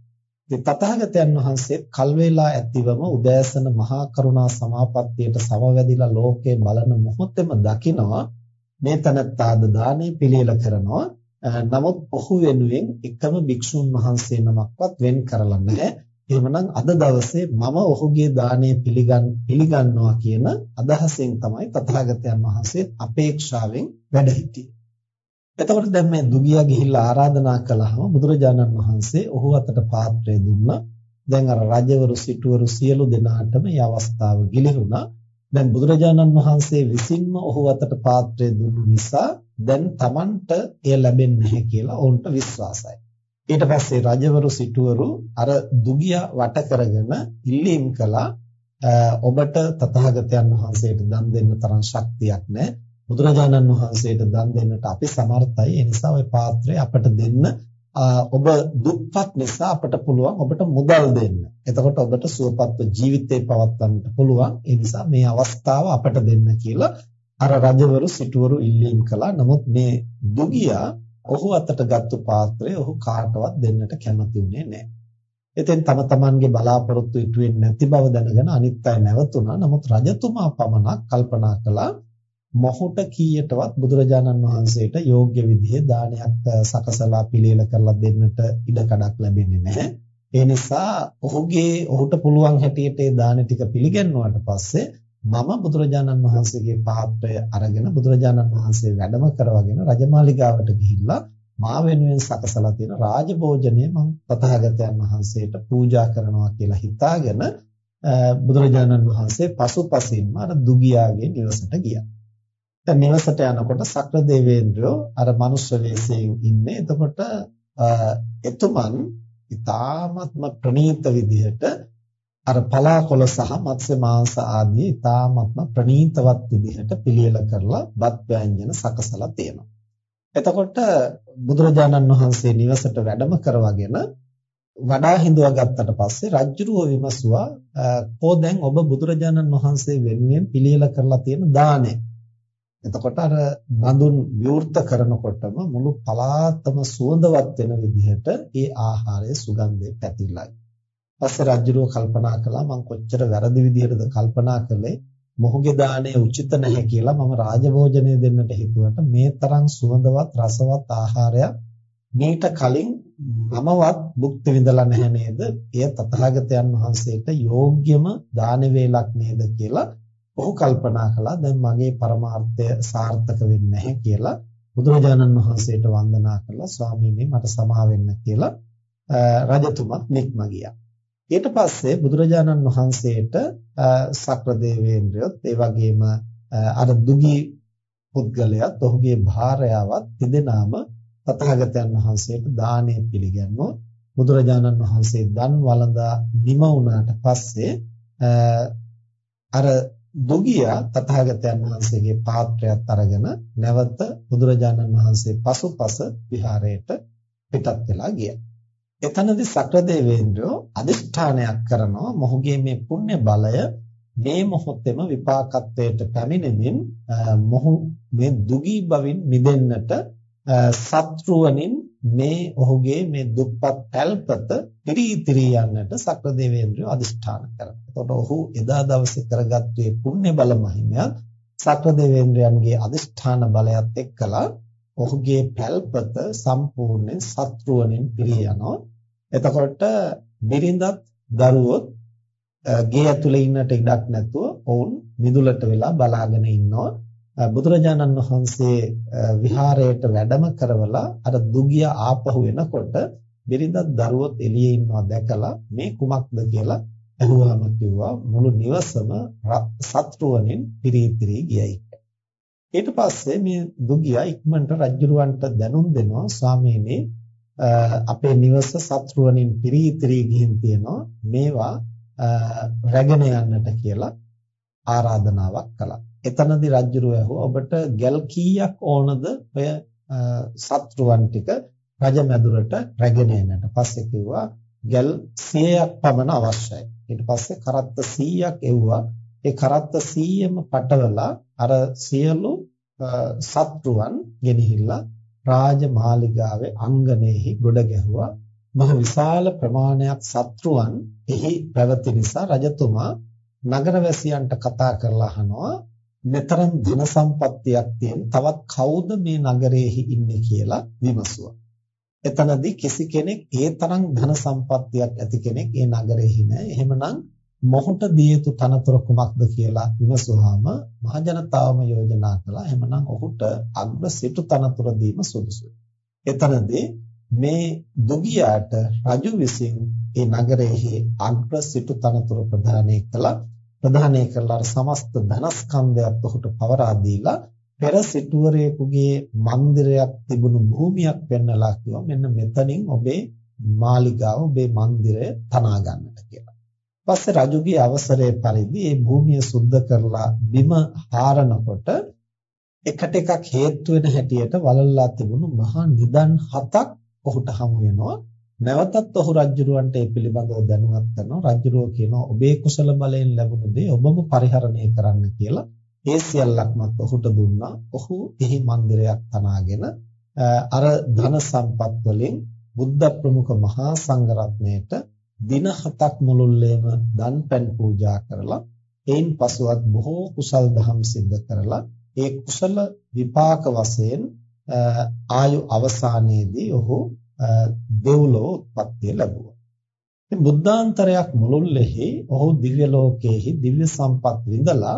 ඉතින් තථාගතයන් වහන්සේ කල් වේලා ඇතිවම උදෑසන මහා කරුණා සමාපත්තියට සමවැදිලා ලෝකේ බලන මොහොතේම දකිනවා මේ තනත්තාද දානේ පිළියෙල කරනවා. නමුත් ඔහු වෙනුවෙන් එකම භික්ෂුන් වහන්සේ නමක්වත් වෙන් කරලා නැහැ. එහෙමනම් අද දවසේ මම ඔහුගේ දාණය පිළිගන් පිළිගන්නවා කියන අදහසෙන් තමයි තථාගතයන් වහන්සේ අපේක්ෂාවෙන් වැඩ සිටියේ. එතකොට දැන් මේ දුගියා ගිහිල්ලා ආරාධනා කළාම බුදුරජාණන් වහන්සේ ඔහු අතට පාත්‍රය දුන්නා. දැන් අර රජවරු සිටුවරු සියලු දෙනාටම මේ අවස්ථාව ගිලිහුණා. දැන් බුදුරජාණන් වහන්සේ විසින්ම ඔහු අතට පාත්‍රය දුන්නු නිසා දැන් Tamanට එය ලැබෙන්නේ නැහැ කියලා ඔවුන්ට විශ්වාසයි. ඊට පස්සේ රජවරු සිටුවරු අර දුගියා වට කරගෙන ඉල්ලීම් කළා ඔබට තථාගතයන් වහන්සේට දන් දෙන්න තරම් ශක්තියක් නැහැ. බුදුරජාණන් වහන්සේට දන් දෙන්නට අපි සමර්ථයි. ඒ නිසා ওই පාත්‍රය අපට දෙන්න. ඔබ දුප්පත් නිසා අපට පුළුවන් ඔබට මුදල් දෙන්න. එතකොට ඔබට සුවපත්ව ජීවිතේ පවත්වන්නට පුළුවන්. ඒ නිසා මේ අවස්ථාව අපට දෙන්න කියලා අර රජවරු සිටුවරු ඉල්ලීම් කළා. නමුත් මේ දුගියා ඔහු අතට ගත්තු පාත්‍රය ඔහු කාටවත් දෙන්නට කැමති වුණේ නැහැ. එතෙන් තම තමන්ගේ බලාපොරොත්තු ඉටු වෙන්නේ නැති බව දැනගෙන අනිත් අය නැවතුණා. නමුත් රජතුමා පමණක් කල්පනා කළා මොහොත කීයටවත් බුදුරජාණන් වහන්සේට යෝග්‍ය විදිහේ දානයක් සකසලා පිළියෙල කරලා දෙන්නට ඉඩ කඩක් ලැබෙන්නේ නැහැ. ඒ නිසා ඔහුගේ ඔහුට පුළුවන් හැටියට ඒ දාන ටික පිළිගන්නුවාට පස්සේ මම බුදුරජාණන් වහන්සේගේ පාත්‍රය අරගෙන බුදුරජාණන් වහන්සේ වැඩම කරවගෙන රජමාලිගාවට ගිහිල්ලා මා වෙනුවෙන් සකසලා තියෙන රාජභෝජනය මම තථාගතයන් වහන්සේට පූජා කරනවා කියලා හිතාගෙන බුදුරජාණන් වහන්සේ පසුපසින්ම අර දුගියාගේ නිවසට ගියා. දැන් නිවසට යනකොට සක්‍ර දෙවේන්ද්‍රයෝ අර මනුෂ්‍ය වෙස්යෙන් ඉන්නේ. එතකොට එතුමන් ඊ타ත්ම ප්‍රණීත විදිහට අර පලාකොළ සහ මත්ස්‍ය මාංශ ආදී ඊ타ත්ම ප්‍රණීතවත් විදිහට පිළියෙල කරලා බත් ව්‍යංජන සකසලා තියෙනවා. එතකොට බුදුරජාණන් වහන්සේ නිවසට වැඩම කරවගෙන වඩා හිඳුවා ගත්තට පස්සේ රජ්ජුරුව විමසුවා කෝ දැන් ඔබ බුදුරජාණන් වහන්සේ වෙනුවෙන් පිළියෙල කරලා තියෙන දාණය එතකොට අර බඳුන් විවෘත කරනකොටම මුළු පලාතම සුවඳවත් වෙන විදිහට ඒ ආහාරයේ සුගන්ධය පැතිරලයි. පස්සේ රජුරෝ කල්පනා කළා මම කොච්චර වැරදි විදිහටද කල්පනා කළේ මොහුගේ දාණය උචිත නැහැ කියලා මම රාජභෝජනය දෙන්නට හිතුවට මේ තරම් සුවඳවත් රසවත් ආහාරයක් මීට කලින් මමවත් භුක්ති විඳලා නැහැ නේද? එය තථාගතයන් වහන්සේට යෝග්‍යම දාන වේලක් නේද කියලා ඔහු කල්පනා කළා දැන් මගේ පරමාර්ථය සාර්ථක වෙන්නේ නැහැ කියලා බුදුරජාණන් වහන්සේට වන්දනා කළා ස්වාමීනි මට සමා වෙන්න කියලා රජතුමත් නික්ම ගියා. ඊට පස්සේ බුදුරජාණන් වහන්සේට සක්‍රදේවේන්ද්‍රයොත් ඒ වගේම අර දුගී පුද්ගලයාත් ඔහුගේ භාර්යාවත් තිදෙනාම තථාගතයන් වහන්සේට දානය පිළිගන්නවා. බුදුරජාණන් වහන්සේ දන් වළඳා නිම වුණාට පස්සේ අර දුගියා තථාගතයන් වහන්සේගේ පාත්‍රයත් අරගෙන නැවත බුදුරජාණන් වහන්සේ පසුපස විහාරයට පිටත් වෙලා ගියා. එතනදී සක්‍රදේවේන්ද්‍රෝ අදිෂ්ඨානයක් කරනවා මොහුගේ මේ පුණ්‍ය බලය මේ මොහොතේම විපාකත්වයට පැමිණෙමින් මොහු මේ දුගී බවින් මිදෙන්නට සත්‍රුවනින් මේ ඔහුගේ මේ දුප්පත් පැල්පත පිරීතිරි යන්නට සක්‍රදේවේන්ද්‍රය අදිෂ්ඨාන කරනවා. එතකොට ඔහු එදා දවසේ කරගත්තේ පුණ්‍ය බල මහිමයත් සක්‍රදේවේන්ද්‍රයන්ගේ අදිෂ්ඨාන බලයත් එක්කලා ඔහුගේ පැල්පත සම්පූර්ණයෙන් සත්‍රුවනින් පිරී යනවා. එතකොට බිරිඳත් දරුවොත් ගේ ඇතුලේ ඉන්නට ඉඩක් නැතුව ඔවුන් මිදුලට වෙලා බලාගෙන ඉන්නවා. බුදුරජාණන් වහන්සේ විහාරයට වැඩම කරවලා අර දුගිය ආපහු එනකොට බිරිඳත් දරුවොත් එළියේ ඉන්නවා දැකලා මේ කුමක්ද කියලා අහුවාම කිව්වා මුළු නිවසම සත්‍රුවණින් පිරීතිරි ගියයි. ඊට පස්සේ මේ දුගියා ඉක්මනට රජුරවන්ට දැනුම් දෙනවා ස්වාමීනි අපේ නිවස සත්‍රුවණින් පිරීතිරි ගිහින් තියෙනවා මේවා රැගෙන යන්නට කියලා ආරාධනාවක් කළා. එතනදී රජුරුව ඇහුවා ඔබට ගල් කීයක් ඕනද ඔය සත්‍රුවන් ටික රජමැදුරට රැගෙන එන්නට. පස්සේ කිව්වා ගල් 100ක් පමණ අවශ්‍යයි. ඊට පස්සේ කරත්ත 100ක් එව්වා. ඒ කරත්ත 100ම පටවලා අර සියලු සත්‍රුවන් ගෙනහිල්ලා රාජමාලිගාවේ අංගනේහි ගොඩ ගැහුවා. මහ විශාල ප්‍රමාණයක් සත්‍රුවන් එහි පැවති නිසා රජතුමා නගරවැසියන්ට කතා කරලා අහනවා මෙතරම් ධන සම්පත්තියක් තියෙන තවත් කවුද මේ නගරයේහි ඉන්නේ කියලා විමසුවා. එතනදී කිසි කෙනෙක් ඒ තරම් ධන සම්පත්තියක් ඇති කෙනෙක් ඒ නගරෙහි නැහැ. එහෙමනම් මොහොත දිය යුතු තනතුර කුමක්ද කියලා විමසුවාම මහජනතාවම යෝජනා කළා. එහෙමනම් ඔහුට අග්‍ර සිටු තනතුර දීම සුදුසුයි. එතනදී මේ දුගියාට රජු විසින් ඒ නගරයේ අග්‍ර සිටු තනතුර ප්‍රදානය කළා. ප්‍රදානය කළා සමස්ත ධනස්කන්ධයත් ඔහුට පවරා දීලා පෙර සිටුවරයෙකුගේ මන්දිරයක් තිබුණු භූමියක් පෙන්වලා කිව්වා මෙන්න මෙතනින් ඔබේ මාලිගාව ඔබේ මන්දිරය තනා ගන්නට කියලා. පස්සේ රජුගේ අවසරයේ පරිදි මේ භූමිය සුද්ධ කරලා බිම හාරනකොට එකට එකක් හේතු වෙන හැටියට වලල්ලා තිබුණු මහා නිදන් හතක් ඔහුට හමු වෙනවා. නැවතත් ඔහු රජුරවන්ට ඒ පිළිබඳව දැනුවත් කරනවා. රජුරෝ කියනවා ඔබේ කුසල බලයෙන් ලැබුණු දේ ඔබම පරිහරණය කරන්න කියලා. ඒ සියල්ලක්මත් ඔහුට දුන්නා. ඔහු එහි මන්දිරයක් තනාගෙන අර ධන සම්පත් වලින් බුද්ධ ප්‍රමුඛ මහා සංඝරත්නයට දින හතක් මුළුල්ලේම දන් පැන් පූජා කරලා එයින් පසුවත් බොහෝ කුසල් දහම් සිද්ධ කරලා ඒ කුසල විපාක වශයෙන් ආයු අවසානයේදී ඔහු දෙව්ලොව උත්පත්තිය ලැබුවා. ඉතින් බුද්ධාන්තරයක් මුළුල්ලෙහි ඔහු දිව්‍ය ලෝකයේහි දිව්‍ය සම්පත් විඳලා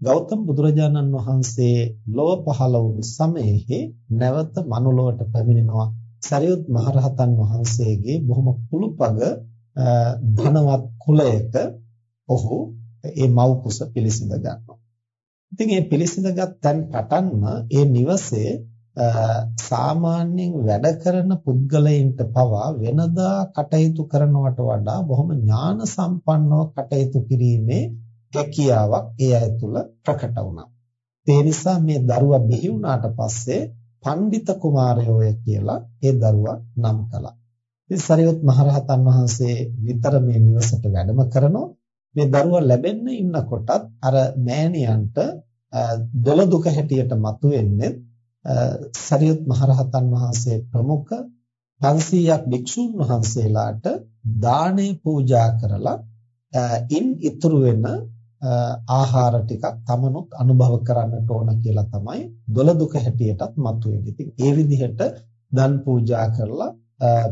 ගෞතම බුදුරජාණන් වහන්සේ ලොව පහළ වූ සමයේහි නැවත මනුලොවට පැමිණෙනවා. සරියුත් මහරහතන් වහන්සේගේ බොහොම කුළුපග ධනවත් කුලයක ඔහු ඒ මව් කුස පිළිසිඳ ගන්නවා. ඉතින් මේ පිළිසිඳගත් තැන් පටන්ම ඒ නිවසේ සාමාන්‍යයෙන් වැඩ කරන පුද්ගලයින්ට පවා වෙනදා කටයුතු කරනවට වඩා බොහොම ඥාන සම්පන්නව කටයුතු කිරීමේ හැකියාවක් ඒ අය තුල ප්‍රකට වුණා. ඒ නිසා මේ දරුවා බිහි වුණාට පස්සේ පණ්ඩිත කුමාරයෝය කියලා ඒ දරුවා නම් කළා. ඉතින් සරියොත් මහරහතන් වහන්සේ නිතර මේ නිවසට වැඩම කරනවා. මේ දරුවා ලැබෙන්න ඉන්නකොටත් අර මෑණියන්ට දොළ දුක හැටියට මතුවෙන්නේ සරියොත් මහරහතන් වහන්සේ ප්‍රමුඛ 500ක් භික්ෂුන් වහන්සේලාට දානේ පූජා කරලා ඉන් ඉතුරු වෙන ආහාර ටිකක් තමනුත් අනුභව කරන්නට ඕන කියලා තමයි දොළ දුක හැටියටත් මතුවෙන්නේ. ඉතින් ඒ විදිහට දන් පූජා කරලා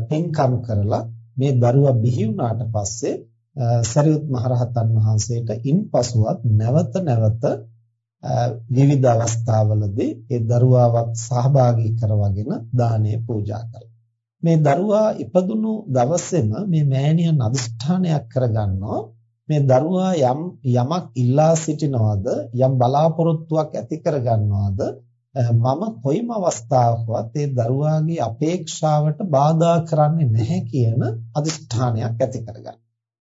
පින්කම් කරලා මේ දරුවා බිහි වුණාට පස්සේ සරියුත් මහරහතන් වහන්සේට ඉන්පසුවත් නැවත නැවත විවිධ අවස්ථාවලදී ඒ දරුවාවත් සහභාගී කරවගෙන දානය පූජා කළා. මේ දරුවා ඉපදුණු දවසේම මේ මෑණියන් අදිෂ්ඨානයක් කරගන්නවා මේ දරුවා යම් යමක් ඉල්ලා සිටිනවද යම් බලාපොරොත්තුවක් ඇති කරගන්නවද මම කොයිම අවස්ථාවකවත් ඒ දරුවාගේ අපේක්ෂාවට බාධා කරන්නේ නැහැ කියන අදිෂ්ඨානයක් ඇති කරගන්න.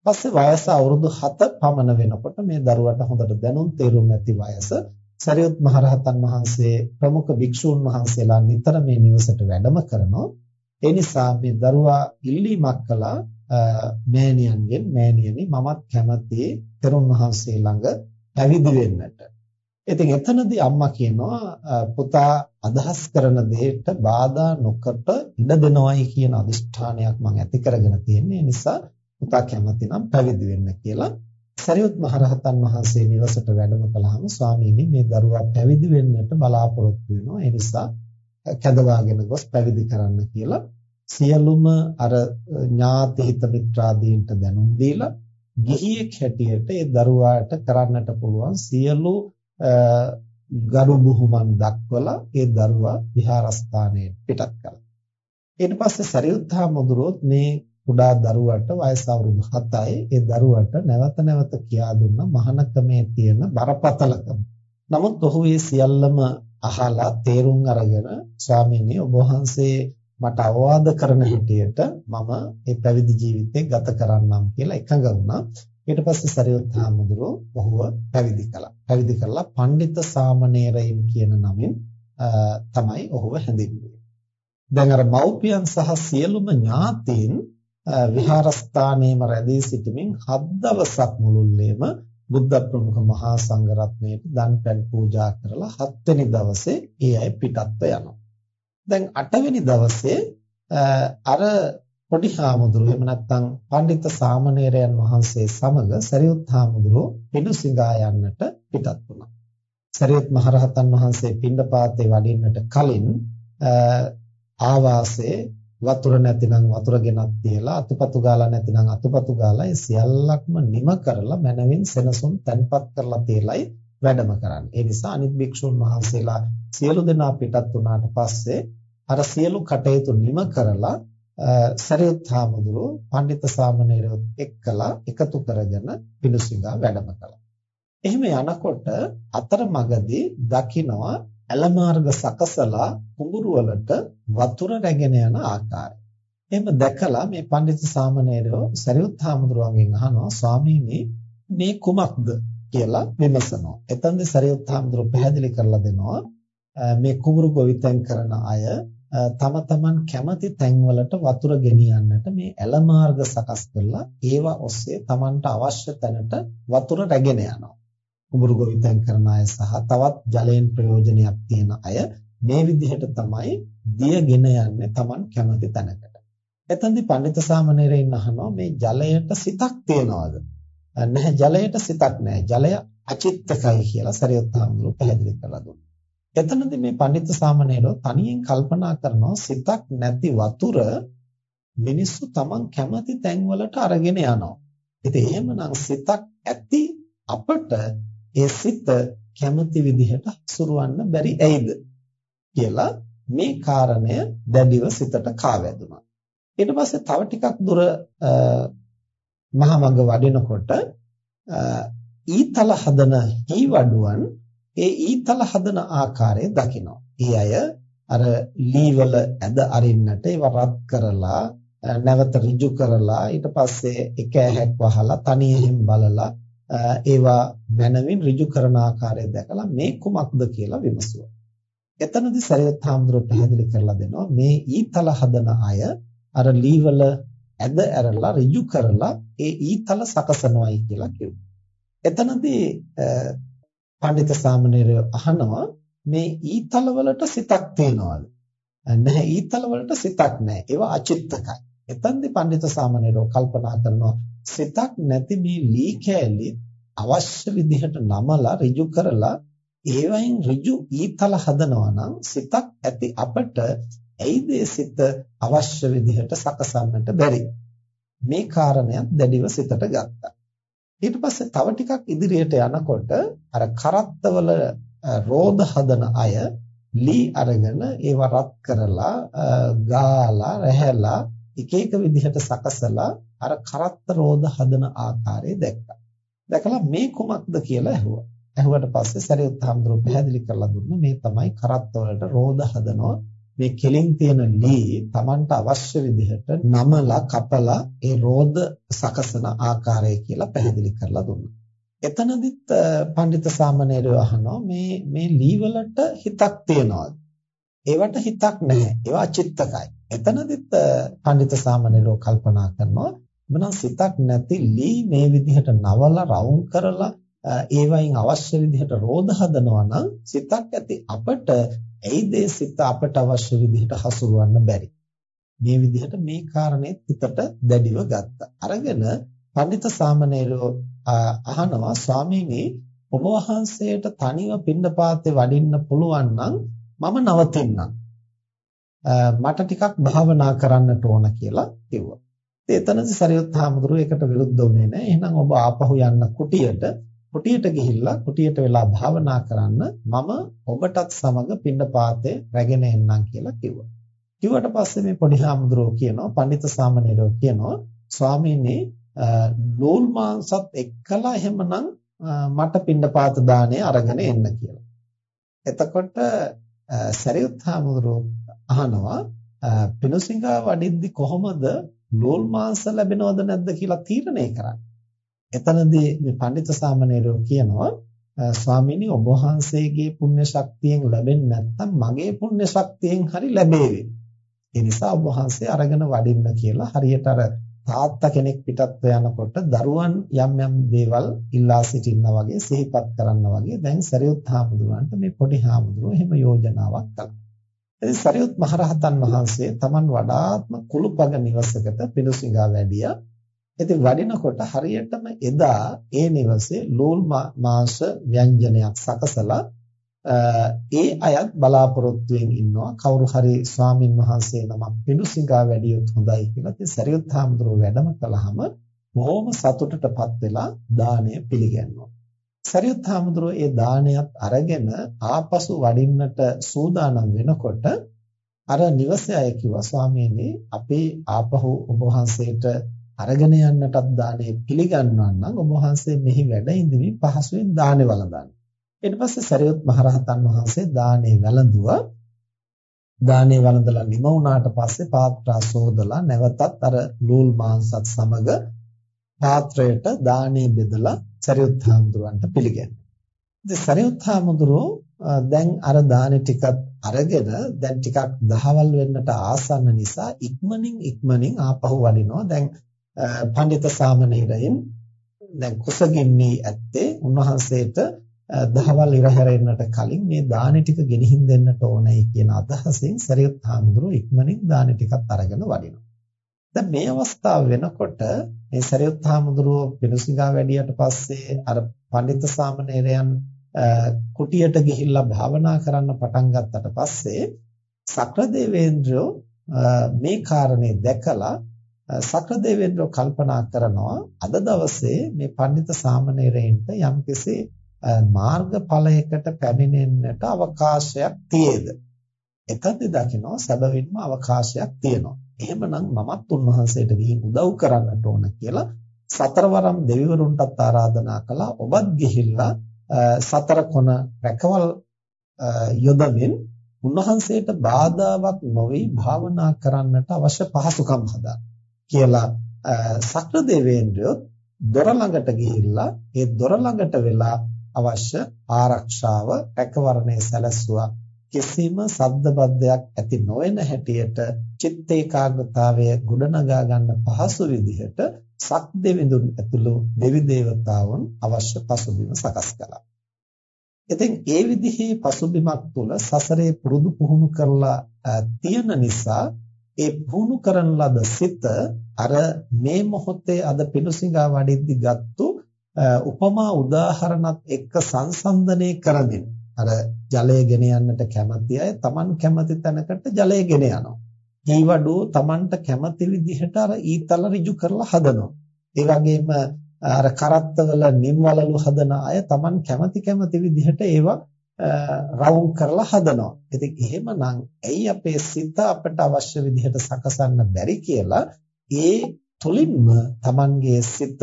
පස්සේ වයස අවුරුදු 7 පමණ වෙනකොට මේ දරුවට හොඳට දැනුම් තේරුම් ඇති වයස සරියුත් මහරහතන් වහන්සේ ප්‍රමුඛ භික්ෂූන් වහන්සේලා නිතර මේ නිවසට වැඩම කරනවා. ඒ නිසා මේ දරුවා ඉල්ලීමක් කළා මෑණියන්ගෙන් මෑණියනි මමත් කැමතියි තෙරුන් වහන්සේ ළඟ පැවිදි වෙන්නට. ඉතින් එතනදී අම්මා කියනවා පුතා අදහස් කරන දෙයට බාධා නොකොට ඉඩ දෙනවයි කියන අදිෂ්ඨානයක් මම ඇති කරගෙන තියෙන්නේ. නිසා පුතා කැමති නම් පැවිදි වෙන්න කියලා සරියුත් මහරහතන් වහන්සේ නිවසට වැඩම කළාම ස්වාමීනි මේ දරුවා පැවිදි වෙන්නට බලාපොරොත්තු වෙනවා. ඒ නිසා කැඳවාගෙන ගොස් පැවිදි කරන්න කියලා සියලුම අර ඥාති හිත මිත්‍රාදීන්ට දැනුම් දීලා ගිහියෙක් හැටියට ඒ දරුවාට කරන්නට පුළුවන් සියලු ගරු බුහුමන් දක්වලා ඒ දරුවා විහාරස්ථානයේ පිටත් කළා. ඊට පස්සේ සරියුත් හාමුදුරුවෝ මේ කුඩා දරුවට වයස අවුරුදු 7යි. ඒ දරුවට නැවත නැවත කියා දුන්න මහානකමේ තියෙන බරපතලකම. නමුත් ඔහු මේ සියල්ලම අහලා තේරුම් අරගෙන ස්වාමීනි ඔබ වහන්සේ මට අවවාද කරන හිටියට මම මේ පැවිදි ජීවිතේ ගත කරන්නම් කියලා එකඟ වුණා. ඊට පස්සේ සරියුත් හාමුදුරුවෝ ඔහුව පැවිදි කළා. පැවිදි කරලා පඬිත සාමණේරයන් කියන නමින් තමයි ඔහුව හැඳින්වුවේ. දැන් අර මව්පියන් සහ සියලුම ඥාතීන් විහාරස්ථානයේම රැඳී සිටමින් හත් දවසක් මුළුල්ලේම බුද්ධ ප්‍රමුඛ මහා සංඝ රත්නයට දන් පැන් පූජා කරලා හත්වෙනි දවසේ ඒ අය පිටත්ව යනවා. දැන් අටවෙනි දවසේ අර පොඩි හාමුදුරුවෝ එහෙම නැත්නම් පඬිත් සාමණේරයන් වහන්සේ සමග සරියුත් හාමුදුරුවෝ පිඬුසිඟා යන්නට පිටත් වුණා. සරියුත් මහරහතන් වහන්සේ පිඬපාතේ වඩින්නට කලින් ආවාසයේ වතුර නැතිනම් වතුර ගෙනත් තියලා අතුපතු ගාලා නැතිනම් අතුපතු ගාලා ඒ සියල්ලක්ම නිම කරලා මනවින් සෙනසුන් තැන්පත් කරලා තියලයි වැඩම කරන්නේ. ඒ නිසා අනිත් භික්ෂුන් වහන්සේලා සියලු දෙනා පිටත් වුණාට පස්සේ අර සියලු කටයුතු නිම කරලා සරියුත් හාමුදුරුවෝ පඬිත් සාමණේරයොත් එක්කලා එකතු කරගෙන පිණුසිඟා වැඩම කළා. එහෙම යනකොට අතරමඟදී දකිනවා ඇලමාර්ග සකසලා කුඹුරු වලට වතුර රැගෙන යන ආකාරය. එහෙම දැකලා මේ පඬිත් සාමණේරයෝ සරියුත් හාමුදුරුවන්ගෙන් අහනවා ස්වාමීනි මේ කුමක්ද කියලා විමසනවා. එතෙන්දී සරියුත් හාමුදුරුවෝ පැහැදිලි කරලා දෙනවා මේ කුඹුරු ගොවිතැන් කරන අය තම තමන් කැමති තැන්වලට වතුර ගෙනියන්නට මේ ඇලමාර්ග සකස් කරලා ඒවා ඔස්සේ තමන්ට අවශ්‍ය තැනට වතුර රැගෙන යනවා. කුඹුරු ගොවිතැන් කරන අය සහ තවත් ජලයෙන් ප්‍රයෝජනයක් තියෙන අය මේ විදිහට තමයි දියගෙන යන්නේ තමන් කැමති තැනකට. එතෙන්දී පඬිත සාමණේරයන් අහනවා මේ ජලයට සිතක් තියනවාද? නැහැ ජලයට සිතක් නැහැ. ජලය අචිත්තකයි කියලා සරියුත් හාමුදුරුවෝ පැහැදිලි කරලා දුන්නා. එතනදී මේ පඬිත් සාමණේරෝ තනියෙන් කල්පනා කරනවා සිතක් නැති වතුර මිනිස්සු Taman කැමති තැන්වලට අරගෙන යනවා. ඉතින් එහෙමනම් සිතක් ඇති අපට ඒ සිත කැමති විදිහට හසුරවන්න බැරි ඇයිද කියලා මේ කාරණය දැඩිව සිතට කාවැදුනා. ඊට පස්සේ තව ටිකක් දුර මහා මඟ වඩිනකොට ඊතල හදන හීවඩුවන් ඒ ඊතල හදන ආකාරය දකිනවා. ඒ අය අර ලී වල ඇද අරින්නට ඒව රත් කරලා නැවත ඍජු කරලා ඊට පස්සේ එක ඇහැක් වහලා තනියෙන් බලලා ඒවා මනමින් ඍජු කරන ආකාරය දැකලා මේ කුමක්ද කියලා විමසුවා. එතනදී සරියත් හාමුදුරුවෝ පැහැදිලි කරලා දෙනවා මේ ඊතල හදන අය අර ලී වල ඇද ඇරලා ඍජු කරලා ඒ ඊතල සකසනවායි කියලා කිව්වා. එතනදී පඬිත සාමණේරය අහනවා මේ ඊතල වලට සිතක් තියනවාද? නැහැ ඊතල වලට සිතක් නැහැ. ඒවා අචිත්තකයි. එතෙන්දී පඬිත සාමණේරෝ කල්පනා කරනවා සිතක් නැති මේ ලී කෑලි අවශ්‍ය විදිහට නමලා ඍජු කරලා ඒවයින් ඍජු ඊතල හදනවා නම් සිතක් ඇති අපට ඇයිද සිත අවශ්‍ය විදිහට සකසන්නට බැරි? මේ කාරණයක් දැඩිව සිතට ගත්තා. ඊට පස්සේ තව ටිකක් ඉදිරියට යනකොට අර කරත්තවල රෝද හදන අය ලී අරගෙන ඒව රත් කරලා ගාලා රැහැලා එක එක විදිහට සකසලා අර කරත්ත රෝද හදන ආකාරය දැක්කා. දැකලා මේ කුමක්ද කියලා ඇහුවා. ඇහුවට පස්සේ සරියුත් හාමුදුරුවෝ පැහැදිලි කරලා දුන්නා මේ තමයි කරත්ත වලට රෝද හදනවා මේ කෙලින් තියෙන ලී Tamanට අවශ්‍ය විදිහට නමලා කපලා ඒ රෝද සකසන ආකාරය කියලා පැහැදිලි කරලා දුන්නා. එතනදිත් පඬිත සාමණේරයෝ අහනවා මේ මේ ලී වලට හිතක් තියනවාද? ඒවට හිතක් නැහැ. ඒවා චිත්තකයි. එතනදිත් පඬිත සාමණේරයෝ කල්පනා කරනවා මනස සිතක් නැති ලී මේ විදිහට නවලා රවුම් කරලා ඒවයින් අවශ්‍ය විදිහට රෝද හදනවා නම් සිතක් ඇති අපට ඇයිද සිත අපට අවශ්‍ය විදිහට හසුරවන්න බැරි මේ විදිහට මේ කාරණේ හිතට දැඩිව ගත්තා අරගෙන පඬිත සාමණේරයෝ අහනවා ස්වාමීනි ඔබ වහන්සේට තනිව පින්නපාතේ වඩින්න පුළුවන් නම් මම නවතින්නම් මට ටිකක් භාවනා කරන්නට ඕන කියලා කිව්වා. ඉතින් එතනදි සරියුත් හාමුදුරුවෝ ඒකට විරුද්ධ වුණේ නැහැ. එහෙනම් ඔබ ආපහු යන්න කුටියට කුටියට ගිහිල්ලා කුටියට වෙලා භාවනා කරන්න මම ඔබටත් සමග පින්නපාතේ රැගෙන එන්නම් කියලා කිව්වා. කිව්වට පස්සේ මේ පොඩි හාමුදුරුවෝ කියනවා පඬිත සාමණේරයෝ කියනවා ස්වාමීනි නූල් මාංශත් එක්කලා එහෙමනම් මට පින්නපාත දාණය අරගෙන එන්න කියලා. එතකොට සරියුත් හාමුදුරුවෝ අහනවා පිනුසිඟා වඩිද්දි කොහොමද නූල් මාංශ ලැබෙනවද නැද්ද කියලා තීරණය කරන්නේ. එතනදී මේ පඬිත සාමණේරයෝ කියනවා ස්වාමීනි ඔබ වහන්සේගේ පුණ්‍ය ශක්තියෙන් ලැබෙන්නේ නැත්නම් මගේ පුණ්‍ය ශක්තියෙන් හරි ලැබේවි. ඒ නිසා ඔබ වහන්සේ අරගෙන වඩින්න කියලා හරියට අර තාත්තා කෙනෙක් පිටත්ව යනකොට දරුවන් යම් යම් දේවල් ඉල්ලා සිටිනා වගේ සිහිපත් කරනවා වගේ දැන් සරියුත් හාමුදුරුවන්ට මේ පොඩි හාමුදුරුවෝ එහෙම යෝජනාවක් කළා. ඉතින් සරියුත් මහරහතන් වහන්සේ Taman වඩාත්ම කුළුපග නිවසකට පිඬුසිඟා වැඩියා. ඉතින් වඩිනකොට හරියටම එදා ඒ නිවසේ ලූල් මාංශ ව්‍යංජනයක් සකසලා ඒ අයත් බලාපොරොත්තුෙන් ඉන්නවා කවුරු හරි ස්වාමින් වහන්සේ නමක් පිඬුසිඟා වැඩියොත් හොඳයි කියලා. ඉතින් සරියුත් හාමුදුරුවෝ වැඩම කළාම බොහොම සතුටටපත් වෙලා දාණය පිළිගන්නවා. සරියුත් හාමුදුරුවෝ ඒ දාණයත් අරගෙන ආපසු වඩින්නට සූදානම් වෙනකොට අර නිවසේ අය කිව්වා ස්වාමීනි අපි ආපහු ඔබ වහන්සේට අරගෙන යන්නටත් දාණය පිළිගන්නවා නම් ඔබ වහන්සේ මෙහි වැඩ ඉඳිමින් පහසුවෙන් දාණය වළඳන්න. ඊට පස්සේ සරියුත් මහරහතන් වහන්සේ දාණය වැළඳුවා. දාණය වළඳලා නිම වුණාට පස්සේ පාත්‍රා සෝදලා නැවතත් අර ලූල් මාංශත් සමග පාත්‍රයට දාණය බෙදලා සරියුත් හාමුදුරුවන්ට පිළිගන්නවා. ඉතින් සරියුත් හාමුදුරුවෝ දැන් අර දාණය ටිකත් අරගෙන දැන් ටිකක් දහවල් වෙන්නට ආසන්න නිසා ඉක්මනින් ඉක්මනින් ආපහු වඩිනවා. දැන් පඬිත සාමණේරයන් දැන් කුසගින්නී ඇත්තේ උන්වහන්සේට දහවල් ඉර හැරෙන්නට කලින් මේ දානි ටික ගෙනihin දෙන්නට ඕනයි කියන අදහසින් සරියුත් හාමුදුරුවෝ ඉක්මනින් දානි ටිකත් අරගෙන වඩිනවා. දැන් මේ අවස්ථාව වෙනකොට මේ සරියුත් හාමුදුරුවෝ පිණුසිඟා වැඩියට පස්සේ අර පඬිත් සාමණේරයන් කුටියට ගිහිල්ලා භාවනා කරන්න පටන් ගත්තට පස්සේ සක්‍රදේවේන්ද්‍රෝ මේ කාරණේ දැකලා සක්‍රදේවේන්ද්‍රෝ කල්පනා කරනවා අද දවසේ මේ පඬිත් සාමණේරයන්ට යම්කිසි මාර්ගඵලයකට පැමිණෙන්නට අවකාශයක් තියේද? එතනදී දකිනවා සැබවින්ම අවකාශයක් තියෙනවා. එහෙමනම් මමත් උන්වහන්සේට ගිහින් උදව් කරන්නට ඕන කියලා සතරවරම් දෙවිවරුන්ටත් ආරාධනා කළා. ඔබත් ගිහිල්ලා සතර කොන රැකවල් යොදමින් උන්වහන්සේට බාධාවක් නොවි භාවනා කරන්නට අවශ්‍ය පහසුකම් හදා කියලා සක්‍ර දෙවේන්ද්‍රයෝ දොර ළඟට ගිහිල්ලා ඒ දොර ළඟට වෙලා අවශ්‍ය ආරක්ෂාව රැකවරණය සැලසුවා කිසිම සද්දබද්දයක් ඇති නොවන හැටියට චිත්ත ඒකාග්‍රතාවය ගොඩනගා ගන්න පහසු විදිහට සක් දෙවිඳුන් ඇතුළු දෙවි දේවතාවුන් අවශ්‍ය පසුබිම සකස් කළා. ඉතින් ඒ විදිහේ පසුබිමක් තුළ සසරේ පුරුදු පුහුණු කරලා තියෙන නිසා ඒ පුහුණු කරන ලද සිත අර මේ මොහොතේ අද පිණුසිඟා වඩිද්දි ගත්තු උපමා උදාහරණත් එක්ක සංසන්දනය කරමින් අර ජලය ගෙන යන්නට කැමති අය Taman කැමති තැනකට ජලය ගෙන යනවා. ජීවඩුව Tamanට කැමති විදිහට අර ඊතල ඍජු කරලා හදනවා. ඒ වගේම අර කරත්තවල නිම්වලලු හදන අය Taman කැමති කැමති විදිහට ඒවා රවුම් කරලා හදනවා. ඉතින් එහෙමනම් ඇයි අපේ සිත අපට අවශ්‍ය විදිහට සකසන්න බැරි කියලා ඒ තුලින්ම Tamanගේ සිත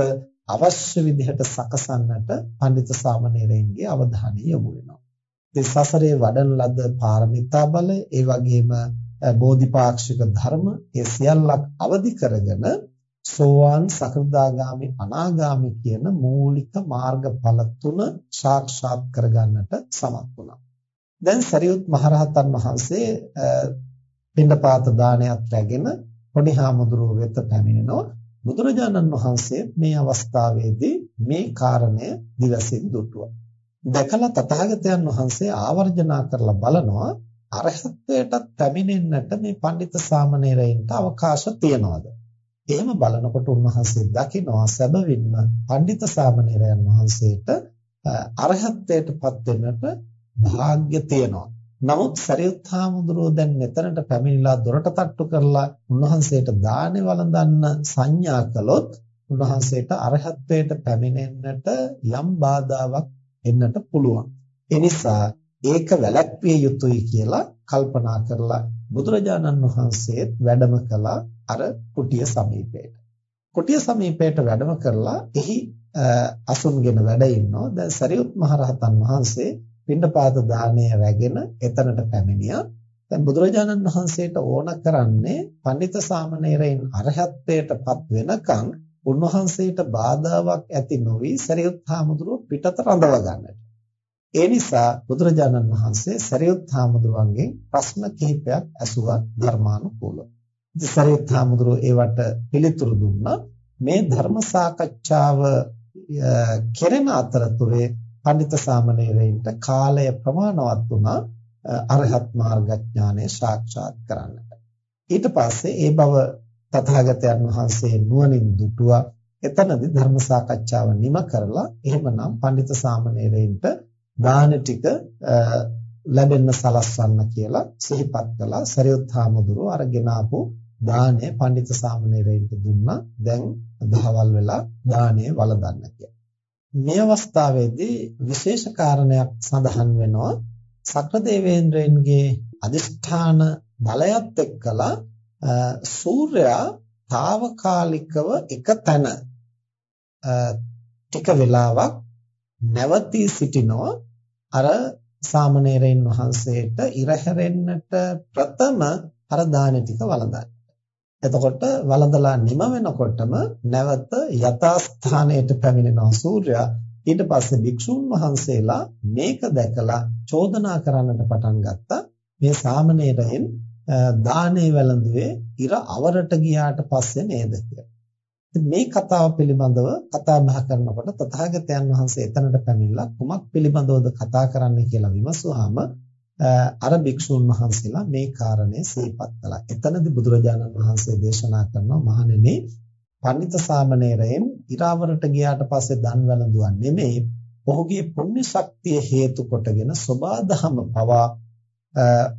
අවශ්‍ය විදිහට සකසන්නට පඬිත සාමණේරයන්ගේ අවධානය යොමු වෙනවා. ඉතින් සසරේ වඩන ලද පාරමිතා බල ඒ වගේම බෝධිපාක්ෂික ධර්ම ඒ සියල්ලක් අවදි කරගෙන සෝවාන් සකෘදාගාමි අනාගාමි කියන මූලික මාර්ගඵල තුන සාක්ෂාත් කරගන්නට සමත් වුණා. දැන් සරියුත් මහරහතන් වහන්සේ පින්ඩපාත දානයත් රැගෙන පොඩි හාමුදුරුවෝ වෙත පැමිණෙනවා. බුදුරජාණන් වහන්සේ මේ අවස්ථාවේදී මේ කාරණය දිවසින් දුටුවා. දැකලා තථාගතයන් වහන්සේ ආවර්ජනා කරලා බලනවා අරහත්ත්වයටත් පැමිණෙන්නට මේ පඬිත සාමණේරයින්ට අවකාශ තියනවාද? එහෙම බලනකොට උන්වහන්සේ දකිනවා සැබවින්ම පඬිත සාමණේරයන් වහන්සේට අරහත්ත්වයටපත් වෙන්නට වාග්ය තියෙනවා. නමුත් සරියුත් හාමුදුරුවෝ දැන් මෙතනට පැමිණිලා දොරට තට්ටු කරලා උන්වහන්සේට දානේ වළඳන්න සංඥා කළොත් උන්වහන්සේට අරහත්ත්වයට පැමිණෙන්නට යම් බාධාවක් එන්නට පුළුවන්. ඒ නිසා ඒක වැළැක්විය යුතුයි කියලා කල්පනා කරලා බුදුරජාණන් වහන්සේ වැඩම කළා අර කුටිය සමීපයට. කුටිය සමීපයට වැඩම කරලා එහි අසුන්ගෙන වැඩ ඉන්නවා. දැන් සරියුත් මහරහතන් වහන්සේ පිණ්ඩපාත දාණය රැගෙන එතනට පැමිණියා. දැන් බුදුරජාණන් වහන්සේට ඕන කරන්නේ පඬිත සාමණේරයන් අරහත්ත්වයටපත් වෙනකන් උන්වහන්සේට බාධාවක් ඇති නොවි සරියුත් හාමුදුරුව පිටත රඳව ගන්නට. ඒ නිසා බුදුරජාණන් වහන්සේ සරියුත් හාමුදුරුවන්ගෙන් ප්‍රශ්න කිහිපයක් ඇසුවා ධර්මානුකූලව. ඉතින් සරියුත් හාමුදුරුව ඒවට පිළිතුරු දුන්නා. මේ ධර්ම සාකච්ඡාව කෙරෙන අතරතුරේ පඬිත සාමණේරයින්ට කාලය ප්‍රමාණවත් වුණා. අරහත් මාර්ගඥානය සාක්ෂාත් කරන්නට. ඊට පස්සේ ඒ බව තථාගතයන් වහන්සේ නුවණින් දුටුවා. එතනදී ධර්ම සාකච්ඡාව නිම කරලා එහෙමනම් පඬිත සාමණේරයින්ට දාන ටික ලැබෙන්න සලස්වන්න කියලා සිහිපත් කළා. සරියුත් හාමුදුරුවෝ අරගෙන ආපු දාණය පඬිත සාමණේරයින්ට දුන්නා. දැන් දහවල් වෙලා දාණය වළඳන්න කියලා. මේ අවස්ථාවේදී විශේෂ කාරණයක් සඳහන් වෙනවා. සක්‍රදේවේන්ද්‍රයන්ගේ අදිෂ්ඨාන බලයත් එක්කලා සූර්යයා తాවකාලිකව එක තැන ටික වෙලාවක් නැවතී සිටිනවා අර සාමණේරයන් වහන්සේට ඉරහැරෙන්නට ප්‍රථම අර දාන ටික වළඳන්න. එතකොට වළඳලා නිම වෙනකොටම නැවත යථාස්ථානයට පැමිණෙනවා සූර්යයා. ඊට පස්සේ භික්ෂුන් වහන්සේලා මේක දැකලා චෝදනා කරන්නට පටන් ගත්තා. මේ සාමණේරයන් දානේ වැළඳුවේ ඉර අවරට ගියාට පස්සේ නේද කියලා. මේ කතාව පිළිබඳව කතා බහ කරනකොට තථාගතයන් වහන්සේ එතනට පැමිණලා කුමක් පිළිබඳවද කතා කරන්න කියලා විමසුවාම අර භික්ෂුන් වහන්සේලා මේ කාරණේ සිහිපත් කළා. එතනදී බුදුරජාණන් වහන්සේ දේශනා කරනවා මහණෙනි පඬිත සාමණේරයන් ඉරාවරට ගියාට පස්සේ දන් වැළඳුවා නෙමෙයි ඔහුගේ පුණ්‍ය ශක්තිය හේතු කොටගෙන සබාධම පවා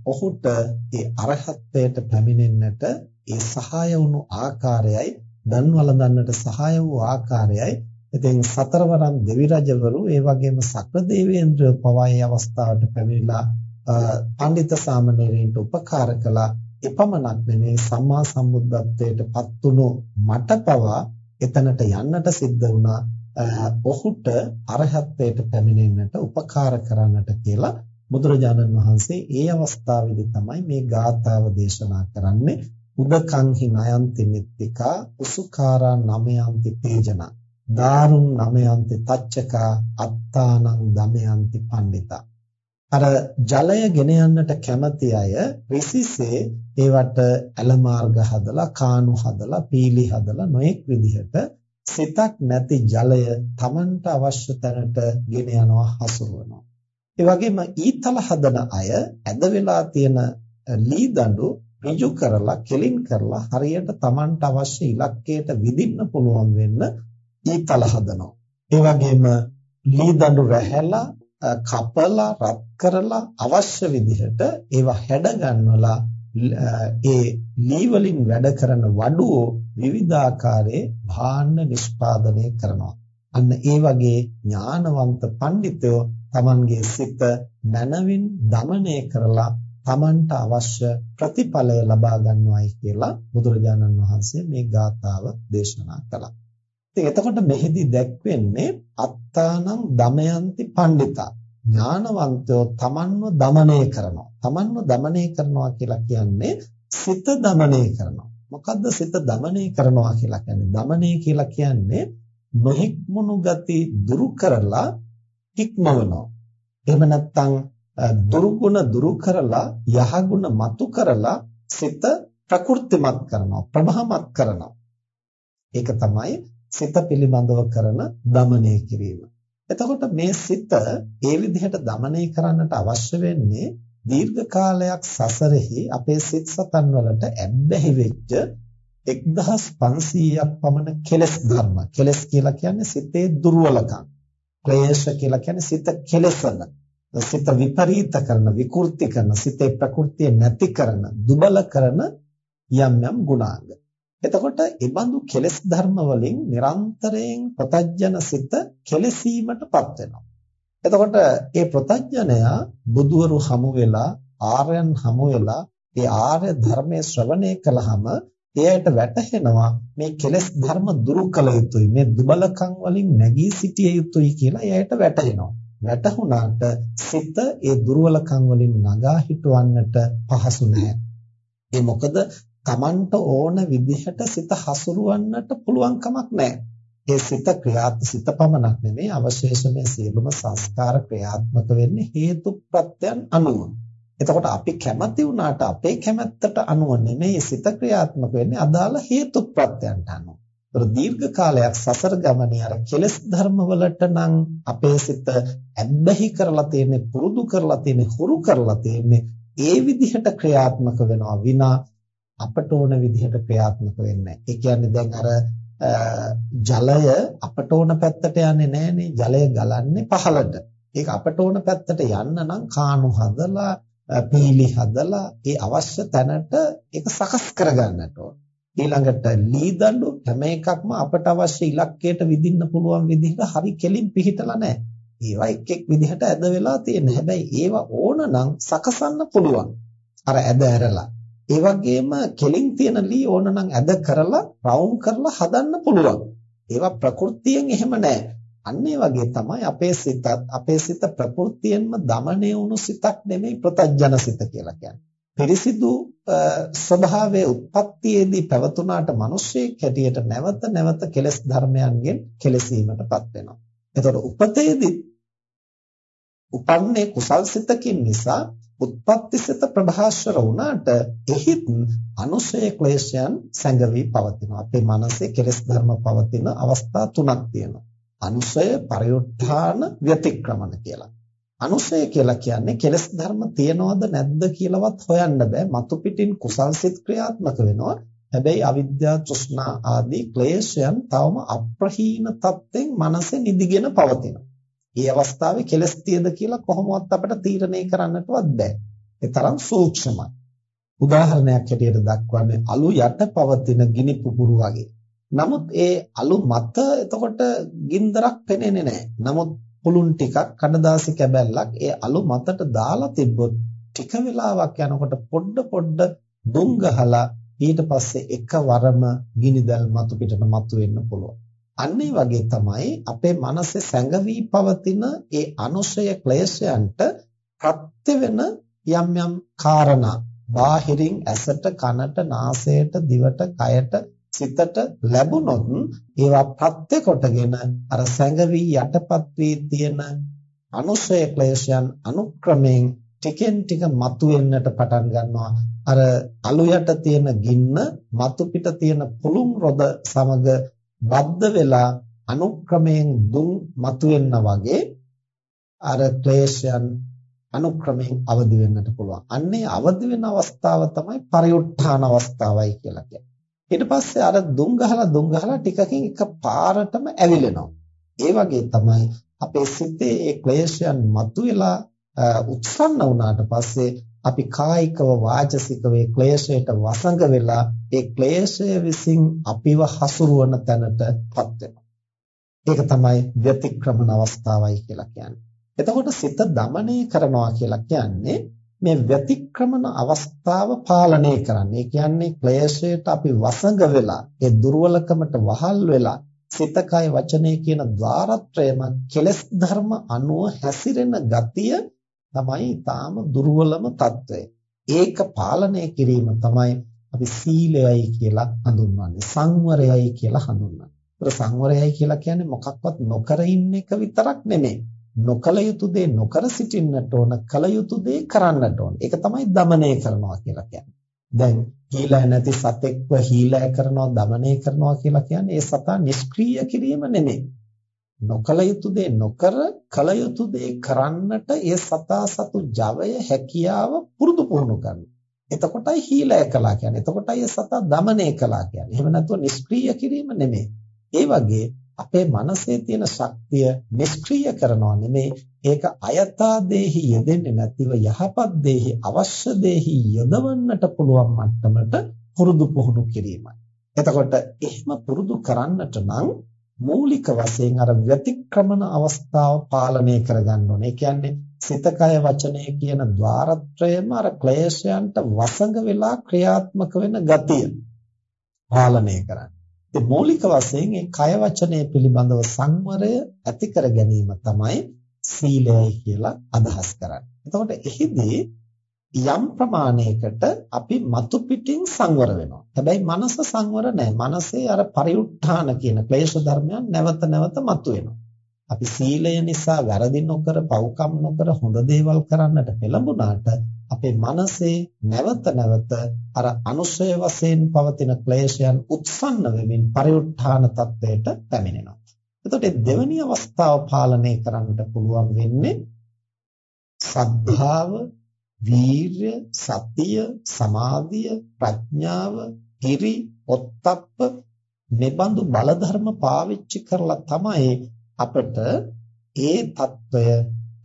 ඔහුට ඒ අරහත්ත්වයට පැමිණෙන්නට ඒ සහාය වුණු ආකාරයයි දන් වළඳන්නට සහාය වූ ආකාරයයි. ඉතින් සතරවරම් දෙවි රජවරු ඒ වගේම සක්‍ර දේවේන්ද්‍ර පවයි අවස්ථාවට පැමිණලා පඬිත සාමණේරයන්ට උපකාර කළා. එපමණක් නෙමේ සම්මා සම්බුද්ධත්වයට පත්තුණු මට පවා එතනට යන්නට සිද්ධ වුණා. ඔහුට අරහත්ත්වයට පැමිණෙන්නට උපකාර කරන්නට කියලා බුදුරජාණන් වහන්සේ ඒ අවස්ථාවේදී තමයි මේ ගාථාව දේශනා කරන්නේ. උදකංහි නයන්ති නිත්තිකා උසුකාරා නමයන්ති තේජන. දාරුන් නමයන්ති තච්චකා අත්තානං දමයන්ති පණ්ඩිතා. අර ජලය ගෙන යන්නට කැමති අය රිසිසේ ඒවට ඇල මාර්ග හදලා කානු හදලා පීලි හදලා නොඑක් විදිහට සිතක් නැති ජලය Tamanට අවශ්‍ය තැනට ගෙන යනවා හසුරුවනවා. ඒ වගේම ඊතල හදන අය ඇද වෙලා තියෙන ලී දඬු ඍජු කරලා කෙලින් කරලා හරියට Tamanට අවශ්‍ය ඉලක්කයට විදින්න පුළුවන් වෙන්න ඊතල හදනවා. ඒ වගේම ලී දඬු රැහැලා කපලා රත් කරලා අවශ්‍ය විදිහට ඒවා හැඩ ගන්නවලා ඒ ලී වලින් වැඩ කරන වඩුව විවිධාකාරයේ භාණ්ඩ නිෂ්පාදනය කරනවා. අන්න ඒ වගේ ඥානවන්ත පඬිතුයෝ තමන්ගේ සිත මනවින් দমনය කරලා තමන්ට අවශ්‍ය ප්‍රතිඵලය ලබා ගන්නවායි කියලා බුදුරජාණන් වහන්සේ මේ ගාථාව දේශනා කළා. ඉතින් එතකොට මෙහිදී දැක්වෙන්නේ අත්තානම් දමයන්ති පණ්ඩිතා ඥානවන්තයෝ තමන්ව দমনය කරනවා. තමන්ව দমনය කරනවා කියලා කියන්නේ සිත দমনය කරනවා. මොකද්ද සිත দমনය කරනවා කියලා කියන්නේ? দমনය කියලා කියන්නේ නොහික්මුණු ගති දුරු කරලා ඉක්මවනවා. එහෙම නැත්නම් දුර්ගුණ දුරු කරලා යහගුණ මතු කරලා සිත ප්‍රකෘතිමත් කරනවා ප්‍රභාමත් කරනවා. ඒක තමයි සිත පිළිබඳව කරන দমনය කිරීම. එතකොට මේ සිත ඒ විදිහට দমনය කරන්නට අවශ්‍ය වෙන්නේ දීර්ඝ කාලයක් සසරෙහි අපේ සිත් සතන් වලට ඇබ්බැහි වෙච්ච 1500ක් පමණ කෙලස් ධර්ම. කෙලස් කියලා කියන්නේ සිතේ දුර්වලකම්. ක්ලේශ කියලා කියන්නේ සිත කෙලසන, සිත විපරීත කරන, විකෘති කරන, සිතේ ප්‍රകൃතිය නැති කරන, දුබල කරන යම් යම් ගුණාංග. එතකොට ඒබඳු කෙලස් ධර්ම වලින් නිරන්තරයෙන් ප්‍රතඥන සිත කෙලසීමටපත් වෙනවා. එතකොට ඒ ප්‍රතඥනයා බුදුවරු හමු වෙලා ආර්යයන් හමු වෙලා ඒ ආර්ය ධර්මයේ ශ්‍රවණය කළාම එයාට වැටහෙනවා මේ කෙලෙස් ධර්ම දුරු කළ යුතුයි මේ දුබලකම් වලින් නැගී සිටිය යුතුයි කියලා එයාට වැටහෙනවා. වැටහුණාට සිත ඒ දුර්වලකම් වලින් නගා හිටවන්නට පහසු නැහැ. ඒ මොකද Tamanට ඕන විදිහට සිත හසුරවන්නට පුළුවන් කමක් නැහැ. ඒ සිත ක්‍රියාත්මක සිත පමණක් නෙමෙයි අවශේෂ මේ සියලුම සංස්කාර ක්‍රියාත්මක වෙන්නේ හේතු ප්‍රත්‍යයන් අනුව. එතකොට අපි කැමති වුණාට අපේ කැමැත්තට අනුව නෙමෙයි සිත ක්‍රියාත්මක වෙන්නේ අදාළ හේතු ප්‍රත්‍යයන්ට අනුව. ඒතර දීර්ඝ කාලයක් සසර ගමනේ අර කෙලෙස් ධර්ම වලට නම් අපේ සිත ඇබ්බැහි කරලා තියෙන්නේ පුරුදු කරලා තියෙන්නේ හුරු කරලා තියෙන්නේ ඒ විදිහට ක්‍රියාත්මක වෙනවා විනා අපට ඕන විදිහට ක්‍රියාත්මක වෙන්නේ නැහැ. ඒ කියන්නේ දැන් අර ජලය අපට ඕන පැත්තට යන්නේ නැහනේ. ජලය ගලන්නේ පහළට. ඒක අපට ඕන පැත්තට යන්න නම් කාණු හදලා, පීලි හදලා ඒ අවශ්‍ය තැනට ඒක සකස් කරගන්නට ඕන. ඊළඟට ලීදඬු හැම එකක්ම අපට අවශ්‍ය ඉලක්කයට විදින්න පුළුවන් විදිහට හරි කෙලින් පිහිටලා නැහැ. ඒවා එක් එක් විදිහට ඇද වෙලා තියෙන. හැබැයි ඒවා ඕන නම් සකසන්න පුළුවන්. අර ඇද ඇරලා. ඒ වගේම කෙලින් තියෙන ලී ඕන නම් ඇද කරලා රවුම් කරලා හදන්න පුළුවන්. ඒවා ප්‍රകൃතියෙන් එහෙම නැහැ. අන්න ඒ වගේ තමයි අපේ සිතත් අපේ සිත ප්‍රകൃතියෙන්ම দমনය වුණු සිතක් නෙමෙයි ප්‍රතජන සිත කියලා කියන්නේ. පිරිසිදු ස්වභාවයේ උත්පත්තියේදී පැවතුනාට මිනිස්සේ කැටියට නැවත නැවත කෙලෙස් ධර්මයන්ගෙන් කෙලසීමටපත් වෙනවා. එතකොට උපතේදී උපන්නේ කුසල් සිතකින් නිසා උත්පත්ති සිත ප්‍රභාස්වර වුණාට එහිත් අනුසය ක්ලේශයන් සැඟවී පවතිනවා. අපේ මනසේ කෙලෙස් ධර්ම පවතින අවස්ථා තුනක් තියෙනවා. අනුශය, පරිඋත්ථාන, ව්‍යතික්‍රමන කියලා. අනුසය කියලා කියන්නේ කෙලස් ධර්ම තියනවද නැද්ද කියලාවත් හොයන්න බෑ. මතු පිටින් කුසල් සිත් ක්‍රියාත්මක වෙනවා. හැබැයි අවිද්‍යාව තෘෂ්ණා ආදී ක්ලේශයන් තවම අප්‍රහීන තත්ත්වෙන් මනසේ නිදිගෙන පවතිනවා. මේ අවස්ථාවේ කෙලස් තියද කියලා කොහොමවත් අපිට තීරණය කරන්නටවත් බෑ. ඒ තරම් සූක්ෂමයි. උදාහරණයක් හැටියට දක්වන්නේ අලු යට පවතින ගිනි පුපුරු වගේ. නමුත් ඒ අලු මත එතකොට ගින්දරක් පෙනෙන්නේ නැහැ. නමුත් පුළුන් ටිකක් කඩදාසි කැබැල්ලක් ඒ අලු මතට දාලා තිබ්බොත් ටික වෙලාවක් යනකොට පොඩ පොඩ දුම් ගහලා ඊට පස්සේ එකවරම ගිනිදල් මතු පිටට මතු වෙන්න පුළුවන්. අන්න වගේ තමයි අපේ මනසේ සැඟවි පවතින ඒ අනුශය ක්ලේශයන්ට ප්‍රත්‍ය වෙන යම් යම් කාරණා බාහිරින් ඇසට කනට නාසයට දිවට කයට සිතට ලැබුණොත් ඒවා ප්‍රත්‍ය කොටගෙන අර සැඟවි යටපත් වී තියෙන අනුශය ක්ලේශයන් අනුක්‍රමයෙන් ටිකෙන් ටික මතුවෙන්නට පටන් ගන්නවා අර අලු යට තියෙන ගින්න මතු පිට තියෙන පුළුම් රොද සමග බද්ධ වෙලා අනුක්‍රමයෙන් දුම් මතුවෙන්න වගේ අර ක්ලේශයන් අනුක්‍රමයෙන් අවදි වෙන්නට පුළුවන්. අන්නේ අවදි වෙන අවස්ථාව තමයි පරිඋත්ථාන අවස්ථාවයි කියලා කියන්නේ. ඊට පස්සේ අර දුම් ගහලා දුම් ගහලා ටිකකින් එක පාරටම ඇවිලෙනවා. ඒ වගේ තමයි අපේ සිතේ ඒ ක්ලේශයන් මතුවලා උත්සන්න වුණාට පස්සේ අපි කායිකව වාචසිකව ඒ ක්ලේශයට වසඟ වෙලා ඒ ක්ලේශය විසින් අපිව හසුරුවන තැනටපත් වෙනවා. ඒක තමයි ව්‍යතික්‍රමන අවස්ථාවයි කියලා කියන්නේ. එතකොට සිත দমনය කරනවා කියලා කියන්නේ මේ වැතික්‍රමන අවස්ථාව පාලනය කරන්න. ඒ කියන්නේ ක්ලේශයට අපි වසඟ වෙලා, ඒ දුර්වලකමට වහල් වෙලා, සිත කය වචනේ කියන ద్వාරත්‍රයම කෙලස් ධර්ම අනුව හැසිරෙන ගතිය තමයි ඊටාම දුර්වලම తত্ত্বය. ඒක පාලනය කිරීම තමයි අපි සීලයයි කියලා හඳුන්වන්නේ. සංවරයයි කියලා හඳුන්වන්නේ. ඒතර සංවරයයි කියලා කියන්නේ මොකක්වත් නොකර ඉන්න එක විතරක් නෙමෙයි. නොකල යුතු දේ නොකර සිටින්නට ඕන කල යුතු දේ කරන්නට ඕන. ඒක තමයි দমনය කරනවා කියලා කියන්නේ. දැන් හීලා නැති සතෙක්ව හීලා කරනවා দমনය කරනවා කියලා කියන්නේ ඒ සතා නිෂ්ක්‍රීය කිරීම නෙමෙයි. නොකල යුතු දේ නොකර කල යුතු දේ කරන්නට ඒ සතා සතු ජවය හැකියාව පුරුදු පුහුණු කරනවා. එතකොටයි හීලා කළා කියන්නේ. එතකොටයි ඒ සතා দমনය කළා කියන්නේ. එහෙම නැත්නම් නිෂ්ක්‍රීය කිරීම නෙමෙයි. ඒ වගේ අපේ මනසේ තියෙන ශක්තිය නිෂ්ක්‍රීය කරනවා නෙමෙයි ඒක අයථා දේහි යෙදෙන්නේ නැතිව යහපත් දේහි අවශ්‍ය දේහි යොදවන්නට පුළුවන් මට්ටමට පුරුදු පුහුණු කිරීමයි. එතකොට එහෙම පුරුදු කරන්නට නම් මූලික වශයෙන් අර ව්‍යතික්‍රමන අවස්ථාව පාලනය කරගන්න ඕනේ. ඒ කියන්නේ සිත කය වචනය කියන ద్వාරත්‍රයම අර ක්ලේශයන්ට වසඟ වෙලා ක්‍රියාත්මක වෙන ගතිය පාලනය කරන්න. ඒ මූලික වශයෙන් ඒ කය වචනය පිළිබඳව සංවරය ඇති කර ගැනීම තමයි සීලයයි කියලා අදහස් කරන්නේ. එතකොට එහිදී යම් ප්‍රමාණයකට අපි මතු පිටින් සංවර වෙනවා. හැබැයි මනස සංවර නැහැ. මනසේ අර පරිඋත්ථාන කියන ක්ලේශ ධර්මයන් නැවත නැවත මතුවෙනවා. අපි සීලය නිසා වැරදි නොකර, පව්කම් නොකර හොඳ දේවල් කරන්නට පෙළඹුණාට අපේ මනසේ නැවත නැවත අර අනුසය වශයෙන් පවතින ක්ලේශයන් උත්සන්න වෙමින් පරිඋත්ථාන තත්වයට පැමිණෙනවා. එතකොට මේ දෙවැනි අවස්ථාව පාලනය කරන්නට පුළුවන් වෙන්නේ සද්ධාව, වීරය, සතිය, සමාධිය, ප්‍රඥාව, හිරි, ඔත්තප්ප මෙබඳු බල ධර්ම පාවිච්චි කරලා තමයි අපට ඒ తত্ত্বය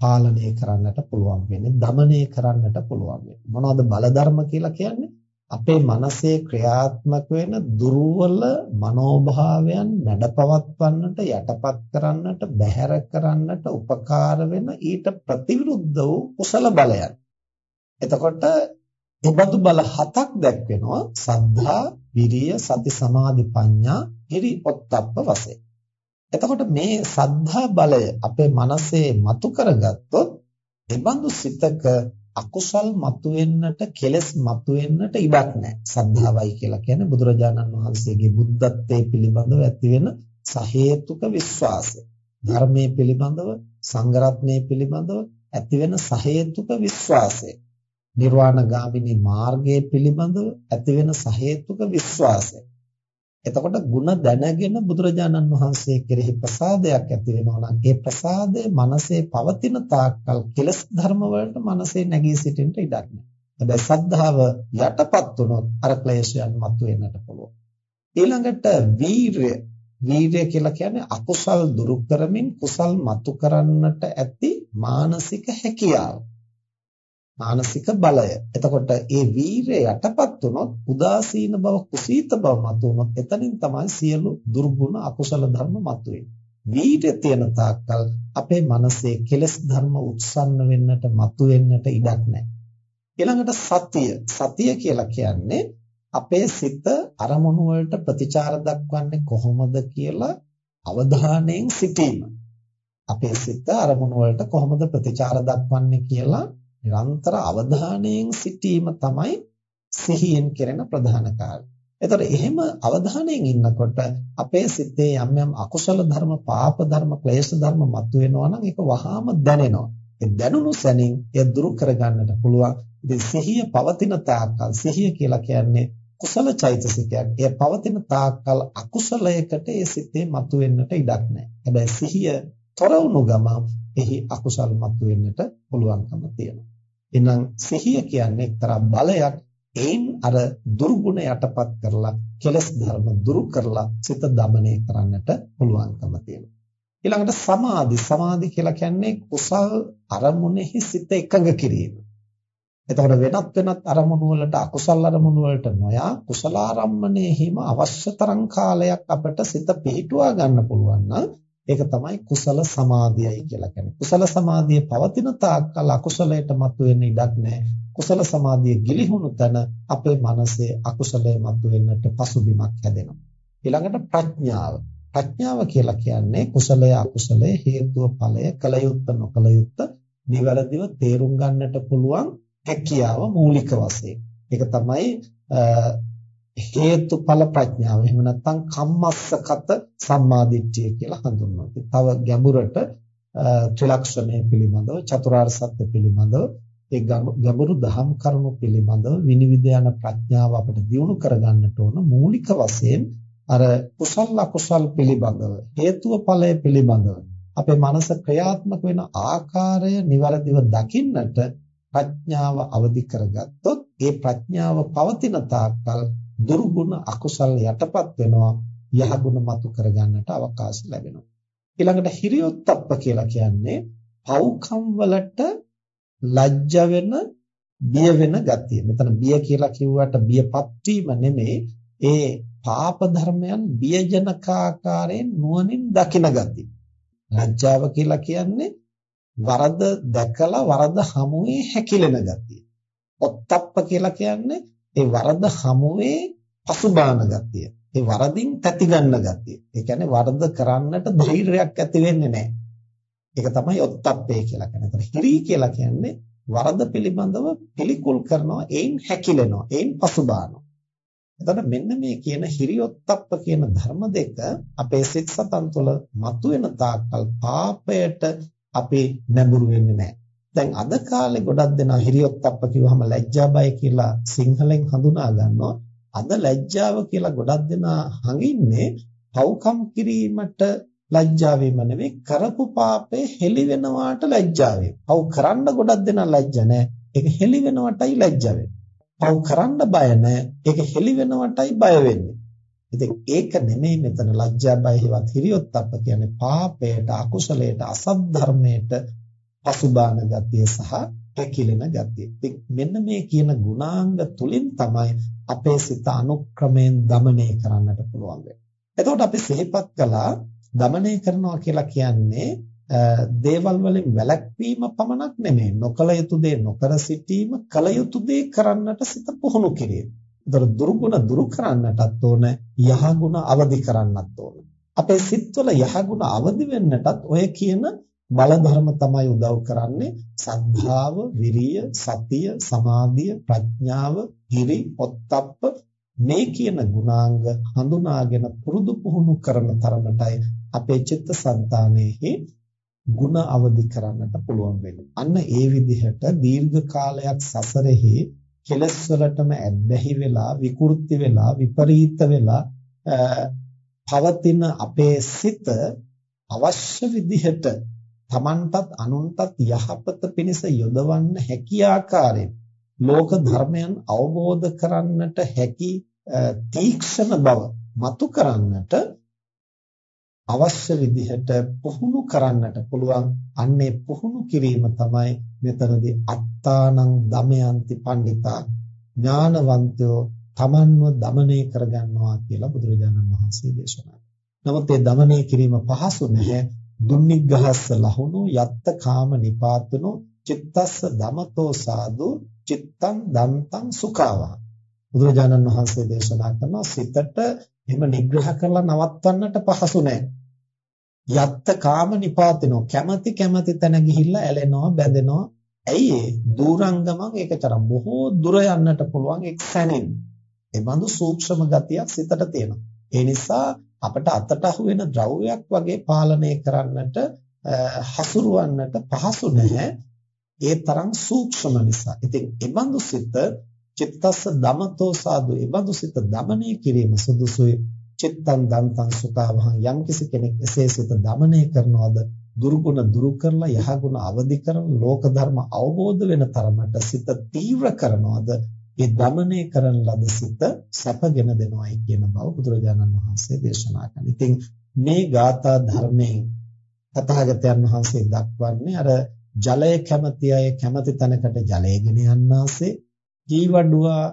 පාලනය කරන්නට පුළුවන් වෙන්නේ, দমনය කරන්නට පුළුවන් වෙන්නේ. මොනවද බලධර්ම කියලා කියන්නේ? අපේ මනසේ ක්‍රියාත්මක වෙන දුර්වල මනෝභාවයන් මැඩපවත්වන්නට, යටපත් කරන්නට, බැහැර කරන්නට උපකාර වෙන ඊට ප්‍රතිවිරුද්ධ වූ කුසල බලයන්. එතකොට එබඳු බල හතක් දැක්වෙනවා සද්ධා, විරිය, සති, සමාධි, ප්‍රඥා, හිරි, ඔත්තප්ප වශයෙන්. එතකොට මේ සද්ධා බලය අපේ මනසේ මතු කරගත්තොත් ඒබඳු සිතක අකුසල් මතුවෙන්නට කෙලස් මතුවෙන්නට ඉඩක් නැහැ. සද්ධාවයි කියලා කියන්නේ බුදුරජාණන් වහන්සේගේ බුද්ධත්වයේ පිළිබඳව ඇතිවෙන සහේතුක විශ්වාසය. ධර්මයේ පිළිබඳව, සංඝරත්නයේ පිළිබඳව ඇතිවෙන සහේතුක විශ්වාසය. නිර්වාණ ගාමිනී මාර්ගයේ පිළිබඳව ඇතිවෙන සහේතුක විශ්වාසය. එතකොට ಗುಣ දැනගෙන බුදුරජාණන් වහන්සේ කෙරෙහි ප්‍රසාදයක් ඇති වෙනවා නම් ඒ ප්‍රසාදය මනසේ පවතින තාක්කල් කෙලස් ධර්ම වලට මනසේ නැගී සිටින්න ඉඩක් නැහැ. හැබැයි සද්ධාව යටපත් වුණොත් අර ක්ලේශයන් මතුවෙන්නට පුළුවන්. ඊළඟට වීරය වීරය කියලා කියන්නේ අකුසල් දුරු කරමින් කුසල් මතු කරන්නට ඇති මානසික හැකියාව. මානසික බලය. එතකොට ඒ වීරය යටපත් වුණොත් උදාසීන බව කුසීත බව මතුවුනොත් එතනින් තමයි සියලු දුර්ගුණ අකුසල ධර්ම මතුවෙන්නේ. වීරය තියෙන තාක්කල් අපේ මනසේ කෙලෙස් ධර්ම උත්සන්න වෙන්නට මතුවෙන්නට ඉඩක් නැහැ. ඊළඟට සතිය. සතිය කියලා කියන්නේ අපේ සිත අරමුණු වලට ප්‍රතිචාර දක්වන්නේ කොහොමද කියලා අවධානයෙන් සිටීම. අපේ සිත අරමුණු වලට කොහොමද ප්‍රතිචාර දක්වන්නේ කියලා නිරන්තර අවධානයෙන් සිටීම තමයි සිහියෙන් කෙරෙන ප්‍රධාන කාර්යය. එතකොට එහෙම අවධානයෙන් ඉන්නකොට අපේ සිතේ යම් යම් අකුසල ධර්ම, පාප ධර්ම, ක්ලේශ ධර්ම මතුවෙනවා නම් ඒක වහාම දැනෙනවා. ඒ දැනුණු සැනින් ඒ දුරු කරගන්නට පුළුවන්. ඉතින් සිහිය පවතින තාක්කල් සිහිය කියලා කියන්නේ කුසල චෛතසිකයක්. එය පවතින තාක්කල් අකුසලයකට ඒ සිතේ මතුවෙන්නට ඉඩක් නැහැ. හැබැයි සිහිය තොර වුණු ගමන් එහි අකුසල් මතුවෙන්නට පුළුවන්කම තියෙනවා. එහෙනම් සිහිය කියන්නේ එක්තරා බලයක් ඒන් අර දුර්ගුණ යටපත් කරලා කෙලස් ධර්ම දුරු කරලා සිත දමනය කරන්නට පුළුවන්කම තියෙනවා. ඊළඟට සමාධි සමාධි කියලා කියන්නේ කුසල් අරමුණෙහි සිත එකඟ කිරීම. එතකොට වෙනත් වෙනත් අරමුණු වලට අකුසල් අරමුණු වලට නොයා කුසල ආරම්මණයෙහිම අවශ්‍ය තරම් කාලයක් අපට සිත පිහිටුවා ගන්න පුළුවන් නම් ඒක තමයි කුසල සමාධියයි කියලා කියන්නේ. කුසල සමාධිය පවතින තාක්කල් අකුසලයට මතුවෙන්න ඉඩක් නැහැ. කුසල සමාධිය ගිලිහුණු තැන අපේ මනසේ අකුසලයේ මතුවෙන්නට පසුබිමක් හැදෙනවා. ඊළඟට ප්‍රඥාව. ප්‍රඥාව කියලා කියන්නේ කුසලය අකුසලය හේතුව ඵලය කල යුත්ත නොකල යුත්ත නිවැරදිව තේරුම් ගන්නට පුළුවන් හැකියාව මූලික වශයෙන්. ඒක තමයි හේතුඵල ප්‍රඥාව. එහෙම නැත්නම් කම්මස්සකත සම්මාදිට්ඨිය කියලා හඳුන්වනවා. තව ගැඹුරට ත්‍රිලක්ෂණය පිළිබඳව චතුරාර්ය සත්‍ය පිළිබඳව ඒ ගැඹුරු දහම් කරුණු පිළිබඳව විනිවිද යන ප්‍රඥාව අපිට දියුණු කරගන්නට ඕන මූලික වශයෙන් අර කුසල අකුසල් පිළිබඳව හේතුව ඵලය පිළිබඳව අපේ මනස ක්‍රියාත්මක වෙන ආකාරය નિවරදිව දකින්නට ප්‍රඥාව අවදි කරගත්තොත් ඒ ප්‍රඥාව පවතින තාක්කල් දුර්ගුණ අකුසල් යටපත් වෙනවා යහගුණ මතු කරගන්නට අවකාශ ලැබෙනවා ඊළඟට හිරියොත්ප්ප කියලා කියන්නේ පව්කම් වලට ලැජ්ජ වෙන බිය වෙන ගතිය. මෙතන බිය කියලා කිව්වට බියපත් වීම නෙමෙයි ඒ පාප ධර්මයන් බියජනක ආකාරයෙන් නුවණින් දකින ගතිය. ලැජ්ජාව කියලා කියන්නේ වරද දැකලා වරද හමුවේ හැකිලෙන ගතිය. ඔත්තප්ප කියලා කියන්නේ ඒ වරද හමුවේ පසුබාන ගතිය. ඒ වරදින් තැති ගන්න ගතිය. ඒ කියන්නේ වරද කරන්නට ධෛර්යයක් ඇති වෙන්නේ නැහැ. ඒක තමයි ඔත්තප්පේ කියලා කියන්නේ. ඒතර හිරි කියලා කියන්නේ වරද පිළිබඳව පිළිකුල් කරනවා, ඒන් හැකිලෙනවා, ඒන් පසුබානවා. එතකොට මෙන්න මේ කියන හිරියොත්ප්ප කියන ධර්ම දෙක අපේ සිත් සතන් තුළ මතුවෙන තාක්කල් පාපයට අපි නැඹුරු වෙන්නේ නැහැ. දැන් අද කාලේ ගොඩක් දෙනා හිරියොත්ප්ප කිව්වහම ලැජ්ජා බය කියලා සිංහලෙන් හඳුනා ගන්නවා. අද ලැජ්ජාව කියලා ගොඩක් දෙනා හඟින්නේ පව්කම් කිරීමට ලැජ්ජා වීම නෙවෙයි කරපු පාපේ හෙලි වෙනවාට ලැජ්ජා වීම. පව් කරන්න ගොඩක් දෙනා ලැජ්ජ නැහැ. ඒක හෙලි වෙනවටයි ලැජ්ජා වෙන්නේ. පව් කරන්න බය නැහැ. ඒක හෙලි වෙනවටයි බය වෙන්නේ. ඉතින් ඒක නෙමෙයි මෙතන ලැජ්ජා බය හේවත් හිරියොත්ප්ප කියන්නේ පාපයට අකුසලයට අසත් ධර්මයට පසුබාන ගතිය සහ පැකිලෙන ගතිය. මෙන්න මේ කියන ගුණාංග තුලින් තමයි අපේ සිත අනුක්‍රමයෙන් দমনය කරන්නට පුළුවන් වෙන්නේ. එතකොට අපි සිහිපත් කළා দমনය කරනවා කියලා කියන්නේ දේවල් වලින් වැළැක්වීම පමණක් නෙමෙයි නොකල යුතු දේ නොකර සිටීම කල යුතු දේ කරන්නට සිත පුහුණු කිරීම. ඒතර දුර්ගුණ දුරු කරන්නටත් ඕන යහගුණ අවදි කරන්නත් ඕන. අපේ සිත්වල යහගුණ අවදි වෙන්නටත් ඔය කියන බල ධර්ම තමයි උදව් කරන්නේ සද්ධාව, විරිය, සතිය, සමාධිය, ප්‍රඥාව, හිරි, ඔත්තප්ප මේ කියන ගුණාංග හඳුනාගෙන පුරුදු පුහුණු කරන තරමටයි අපේ චිත්තසංතානෙහි ಗುಣ අවදි කරන්නට පුළුවන් වෙන්නේ. අන්න ඒ විදිහට දීර්ඝ කාලයක් සසරෙහි කෙලස් වලටම ඇබ්බැහි වෙලා විකෘති වෙලා විපරීත වෙලා පවතින අපේ සිත අවශ්‍ය විදිහට තමන්ටත් අනුන්ටත් යහපත පිණිස යොදවන්න හැකි ආකාරයෙන් ලෝක ධර්මයන් අවබෝධ කරන්නට හැකි තීක්ෂණ බව මතු කරන්නට අවශ්‍ය විදිහට පුහුණු කරන්නට පුළුවන් අන්නේ පුහුණු කිරීම තමයි මෙතනදී අත්තානං දමයන්ති පණ්ඩිතා ඥානවන්තයෝ තමන්ව দমনය කරගන්නවා කියලා බුදුරජාණන් වහන්සේ දේශනා කළා. නමුත් මේ দমনය කිරීම පහසු නැහැ. දුන්නිග්ගහස්ස ලහුණු යත්ත කාම නිපාතනෝ චිත්තස්ස දමතෝ සාදු චිත්තං දන්තං සුඛාවා. බුදුරජාණන් වහන්සේ දේශනා කරනවා සිතට එහෙම නිග්‍රහ කරලා නවත්වන්නට පහසු නැහැ යත්ත කාම නිපාතිනෝ කැමැති කැමැති තැන ගිහිල්ලා ඇලෙනවා බැඳෙනවා. ඇයි ඒ? දුරංගමක් ඒකතරම් බොහෝ දුර යන්නට පුළුවන් එක් සැනින් ඒ බඳු සූක්ෂම ගතියක් සිතට තියෙනවා. ඒ නිසා අපට අතට අහුවෙන ද්‍රව්‍යයක් වගේ පාලනය කරන්නට හසුරවන්නට පහසු නැහැ ඒ තරම් සූක්ෂම නිසා. ඉතින් එබඳු සිත චිත්තස්ස දමතෝ සාදු එබඳු සිත দমনය කිරීම සුදුසුයි. චිත්තං දන්තං සුතාවහං යම්කිසි කෙනෙක් එසේ සිත দমনය කරනවද දුර්ගුණ දුරු කරලා යහගුණ අවදි කරන ලෝක ධර්ම අවබෝධ වෙන තරමට සිත තීව්‍ර කරනවද ඒ দমনය කරන ලද සිත සැපගෙන දෙනවායි කියන බව බුදුරජාණන් වහන්සේ දේශනා කළා. ඉතින් මේ ගාථා ධර්මයෙන් තථාගතයන් වහන්සේ දක්වන්නේ අර ජලය කැමති අය කැමති තැනකට ජලයගෙන යන්නාසේ ජීවඩුවා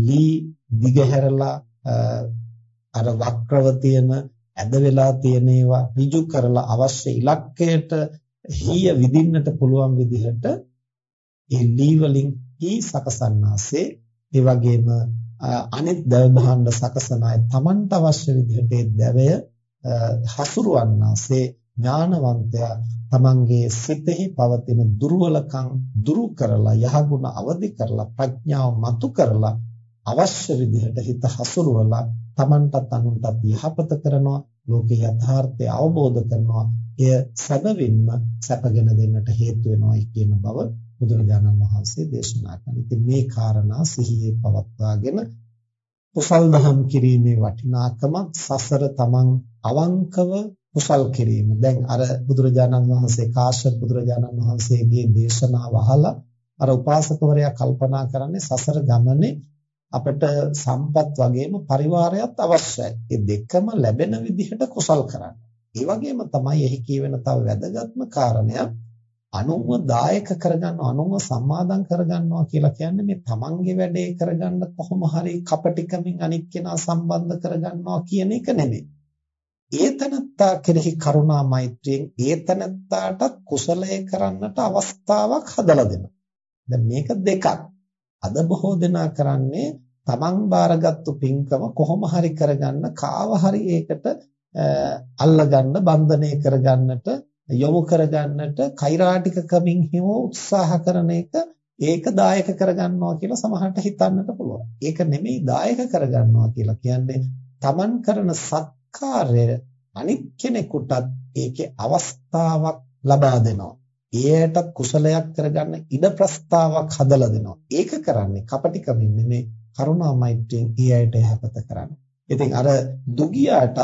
ලී දිගහැරලා අර වක්‍රව තියෙන ඇද වෙලා තියෙන ඒවා ඍජු කරලා අවශ්‍ය ඉලක්කයට හිය විදින්නට පුළුවන් විදිහට ඒ ලී වලින් හී සකසන්නාසේ ඒ වගේම අනිත් දව භාණ්ඩ සකසන අය Tamanට අවශ්‍ය විදිහට ඒ දවය හසුරුවන්නාසේ ඥානවන්තයා තමන්ගේ සිතෙහි පවතින දුර්වලකම් දුරු කරලා යහගුණ අවදි කරලා ප්‍රඥාව මතු කරලා අවශ්‍ය විදිහට හිත හසුරුවලා තමන්ටත් අනුන්ටත් යහපත කරනවා ලෝකේ යථාර්ථය අවබෝධ කරනවා. එය සැබවින්ම සැපගෙන දෙන්නට හේතු වෙනවායි කියන බව බුදුරජාණන් වහන්සේ දේශනා කළා. ඉතින් මේ කාරණා සිහියේ පවත්වාගෙන කුසල් දහම් කිරීමේ වටිනාකම සසර තමන් අවංකව කුසල් කිරීම. දැන් අර බුදුරජාණන් වහන්සේ කාශ්‍යප බුදුරජාණන් වහන්සේගේ දේශනාව අහලා අර උපාසකවරයා කල්පනා කරන්නේ සසර ගමනේ අපිට සම්පත් වගේම පරිවාරයත් අවශ්‍යයි. ඒ දෙකම ලැබෙන විදිහට කුසල් කරන්න. ඒ වගේම තමයි එහි කියවෙන තව වැදගත්ම කාරණයක් අනුන්ව දායක කරගන්න අනුන්ව සම්මාදම් කරගන්නවා කියලා කියන්නේ මේ තමන්ගේ වැඩේ කරගන්න කොහොම හරි කපටිකමින් අනික් කෙනා සම්බන්ධ කරගන්නවා කියන එක නෙමෙයි. ඒතනත්තා කෙරෙහි කරුණා මෛත්‍රියෙන් ඒතනත්තාට කුසලයේ කරන්නට අවස්ථාවක් හදලා දෙනවා. දැන් මේක දෙකක්. අද බොහෝ දෙනා කරන්නේ තමන් බාරගත්තු පින්කම කොහොම හරි කරගන්න කාව හරි ඒකට අල්ලගන්න බන්ධනය කරගන්නට යොමු කරගන්නට කෛරාටික කමින් හිම උත්සාහ කරන එක ඒක දායක කරගන්නවා කියලා සමහරට හිතන්නට පුළුවන්. ඒක නෙමෙයි දායක කරගන්නවා කියලා කියන්නේ තමන් කරන සත්කාරය අනිත් කෙනෙකුටත් ඒකේ අවස්ථාවක් ලබා දෙනවා. ඒයටත් කුසලයක් කරගන්න ඉඩ ප්‍රස්තාවක් හදලා දෙනවා. ඒක කරන්නේ කපටිකමින් නෙමෙයි කරුණා මෛත්‍රියෙන් ඊයයට යහපත කරන්නේ. ඉතින් අර දුගියාටත්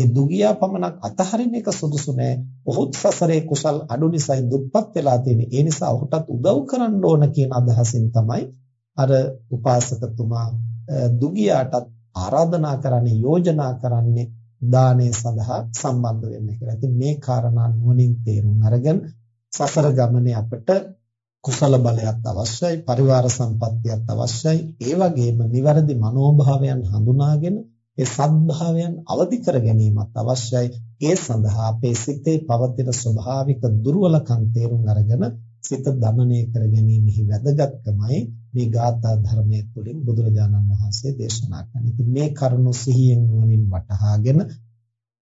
ඒ දුගියා පමණක් අතහරින එක සුදුසු නෑ. ඔහුත් සසරේ කුසල් අඩු නිසායි දුප්පත් වෙලා තියෙන්නේ. ඒ නිසා ඔහුටත් උදව් කරන්න ඕන කියන අදහසින් තමයි අර උපාසකතුමා දුගියාටත් ආරාධනා කරන්නේ යෝජනා කරන්නේ දානය සඳහා සම්බන්ධ වෙන්න කියලා. ඉතින් මේ කාරණා නුවණින් තේරුම් අරගෙන සසර ගමනේ අපට කුසල බලයක් අවශ්‍යයි, පරිවාර සම්පත්තියක් අවශ්‍යයි. ඒ වගේම නිවැරදි මනෝභාවයන් හඳුනාගෙන ඒ සත්භාවයන් අවදි කර ගැනීමත් අවශ්‍යයි. ඒ සඳහා අපේ සිතේ පවතින ස්වභාවික දුර්වලකම් තේරුම් අරගෙන සිත দমনය කර ගැනීමෙහි වැදගත්කමයි මේ ගාථා ධර්මයේ තුලින් බුදුරජාණන් වහන්සේ දේශනා කරන්නේ. මේ කරුණු සිහියෙන් නුවණින් වටහාගෙන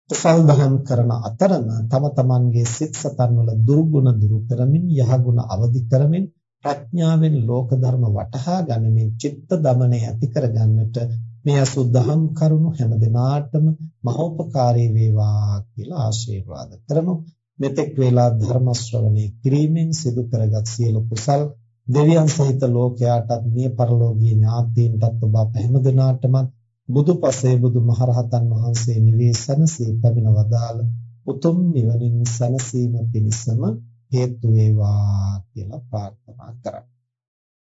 කුසල් දහම් කරන අතරම තම තමන්ගේ සිත් සතන් වල දුර්ගුණ දුරු කරමින් යහගුණ අවදි කරමින් ප්‍රඥාවෙන් ලෝක ධර්ම වටහා ගනිමින් චිත්ත দমনය ඇති කරගන්නට ගන්නට මේ අසුද්ධහම් කරුණු හැම දිනාටම මහෝපකාරී වේවා කියලා ආශිර්වාද කරමු මෙතෙක් වේලා ධර්ම ශ්‍රවණේ කිරීමෙන් සිදු කරගත් සියලු කුසල් දෙවියන් සහිත ලෝකයාටත් මේ පරලෝකීය ඥාතීන්ටත් ඔබ හැම දිනාටම බුදුපසේ බුදුමහරහතන් වහන්සේ නිවේසනසේ පැමිණ වදාළ උතුම් නිවනින් සැනසීම පිණිසම හේතු වේවා කියලා ප්‍රාර්ථනා කරා.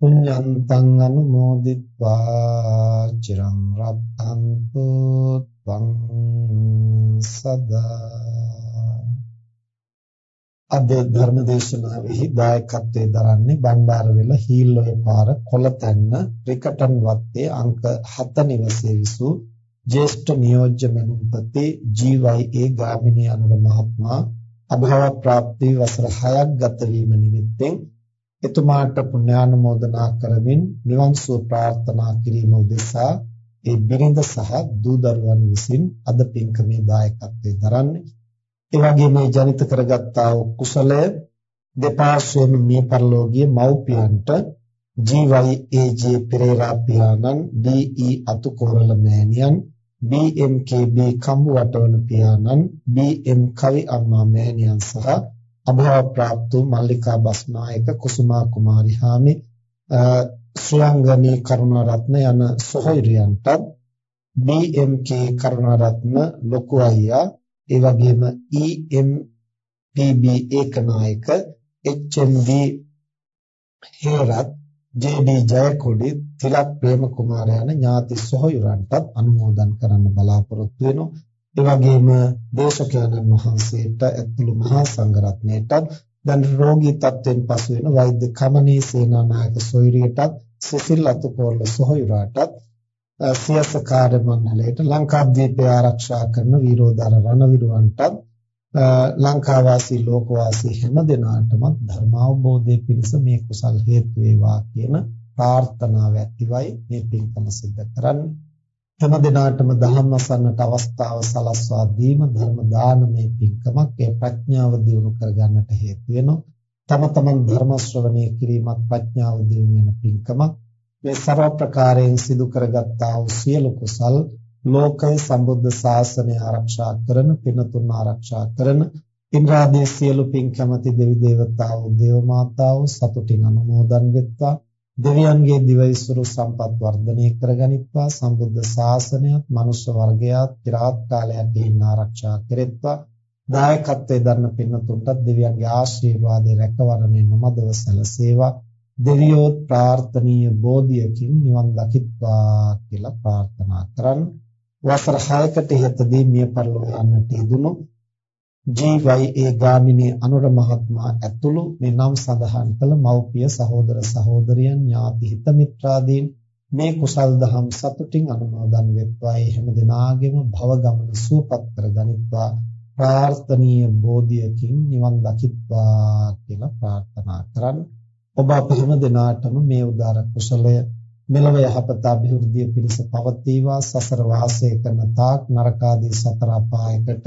පුඤ්ඤන්තං අනුමෝදිත්වා චිරං රක්ඛන්තු ත්වං සදා. අද ධර්ම දේශනාවෙහි දායකත්වයේ දරන්නේ බණ්ඩාරවෙල හීල්ලොය පාර කොළතැන්න රිකටන් වත්තේ අංක 7 නිවසේ විසූ ජ්‍යෙෂ්ඨ නියෝජ්‍ය මනුපති ජී.වයි.ඒ ගාමිණී අනුර මහත්මයා අභාව ප්‍රාප්ති වසර 6ක් ගත වීම නිමිත්තෙන් එතුමාට පුණ්‍යානුමෝදනා කරමින් නිවන් සුව ප්‍රාර්ථනා කිරීම උදෙසා ඒ බිරිඳ සහ දූ දරුවන් විසින් අද පින්කමේ දායකත්වයෙන් දරන්නේ. ඒ වගේම මේ ජනිත කරගත්තා වූ කුසලය දෙපාර්ශ්වයෙන් මේ පරිලෝකීය මව්පියන්ට GYAJ පෙරේරා පියාණන් DE අතුකොරල මෑණියන් BMKB කම්බුවටවන පියාණන් BM කවි අම්මා මෑණියන් සහ අභාව ප්‍රාප්ත මල්ලිකා බස්නායක කුසුමා කුමාරි හාමි ශ්‍රියංගනී කරුණාරත්න යන සොහොයුරියන්ටත් BMK කරුණාරත්න ලොකු අයියා ඒ වගේම EMPB Ekanayake HMB Herath JD Jayakody Tilak ප්‍රේම කුමාරයන් ඥාති සොහොයුරන්ටත් අනුමෝදන් කරන්න බලාපොරොත්තු වෙනවා. ඒ වගේම දේශකයන්න් වහන්සේට ඇතුළු මහා සංඝරත්නයටත් දැන් රෝගී තත්ත්වෙන් පසු වෙන වෛද්‍ය කමනී සේනානායක සොයුරියටත් සිසිල් අතුකෝල්ල සොහොයුරාටත් සියස කාර්ය මණ්ඩලයට ලංකාද්වීපය ආරක්ෂා කරන වීරෝදාර රණවිරුවන්ටත් ලංකාවාසී ලෝකවාසී හැම දෙනාටම ධර්ම අවබෝධය පිණිස මේ කුසල් හේතු වේවා කියන ප්‍රාර්ථනාව ඇතිවයි මේ පින්කම සිදු කරන්නේ. හැම දිනාටම ධම්ම අසන්නට අවස්ථාව සලස්වා දීම ධර්ම දානමය පින්කමක් ඒ ප්‍රඥාව දියුණු කරගන්නට හේතු වෙනවා. තම තමන් ධර්ම ශ්‍රවණය කිරීමත් ප්‍රඥාව දියුණු වෙන පින්කමක්. මේ ਸਰව ප්‍රකාරයෙන් සිදු කරගත්තා වූ සියලු කුසල් ලෝකය සම්බුද්ධ ශාසනය ආරක්ෂා කරන පිනතුන් ආරක්ෂා කරන ඉන්ද්‍රාදී සියලු පින් කැමැති දෙවි දේවතාවෝ දේව මාතාවෝ සතුටින් අනුමෝදන් වෙත්වා දෙවියන්ගේ දිවයිසුරු සම්පත් වර්ධනය කරගනිත්වා සම්බුද්ධ ශාසනයත් මනුෂ්‍ය වර්ගයාත් চিරාත් කාලයක් ගෙහින් ආරක්ෂා කෙරෙත්වා. දායකත්වයේ දරන පින්නතුන්ටත් දෙවියන්ගේ ආශිර්වාදය රැකවරණය නොමදව සැලසේවා. දෙවියෝ ප්‍රාර්ථනීය බෝධියකින් නිවන් දකිත්වා කියලා ප්‍රාර්ථනා කරන් වසර 6කට ඉහතදී මිය පරලෝ යන්නට යෙදුණු ජී.වයි.ඒ ගාමිණී අනුර මහත්මයා ඇතුළු. මේ නම් සඳහන් කළ මව්පිය සහෝදර සහෝදරියන් ඥාති හිත මිත්‍රාදීන් මේ කුසල් දහම් සතුටින් අනුමෝදන් වෙත්වා. ඒ හැම දිනාගෙම භව ගමන සුවපත් කර ගනිත්වා. ප්‍රාර්ථනීය බෝධියකින් නිවන් දකිත්වා කියලා ප්‍රාර්ථනා කරන් ඔබ අප හැම දිනාටම මේ උදාර කුසලය මෙලව යහපත અભිවෘද්ධිය පිණිස පවතිවා. සසර වාසය කරන තාක් නරකාදී සතර අපායකට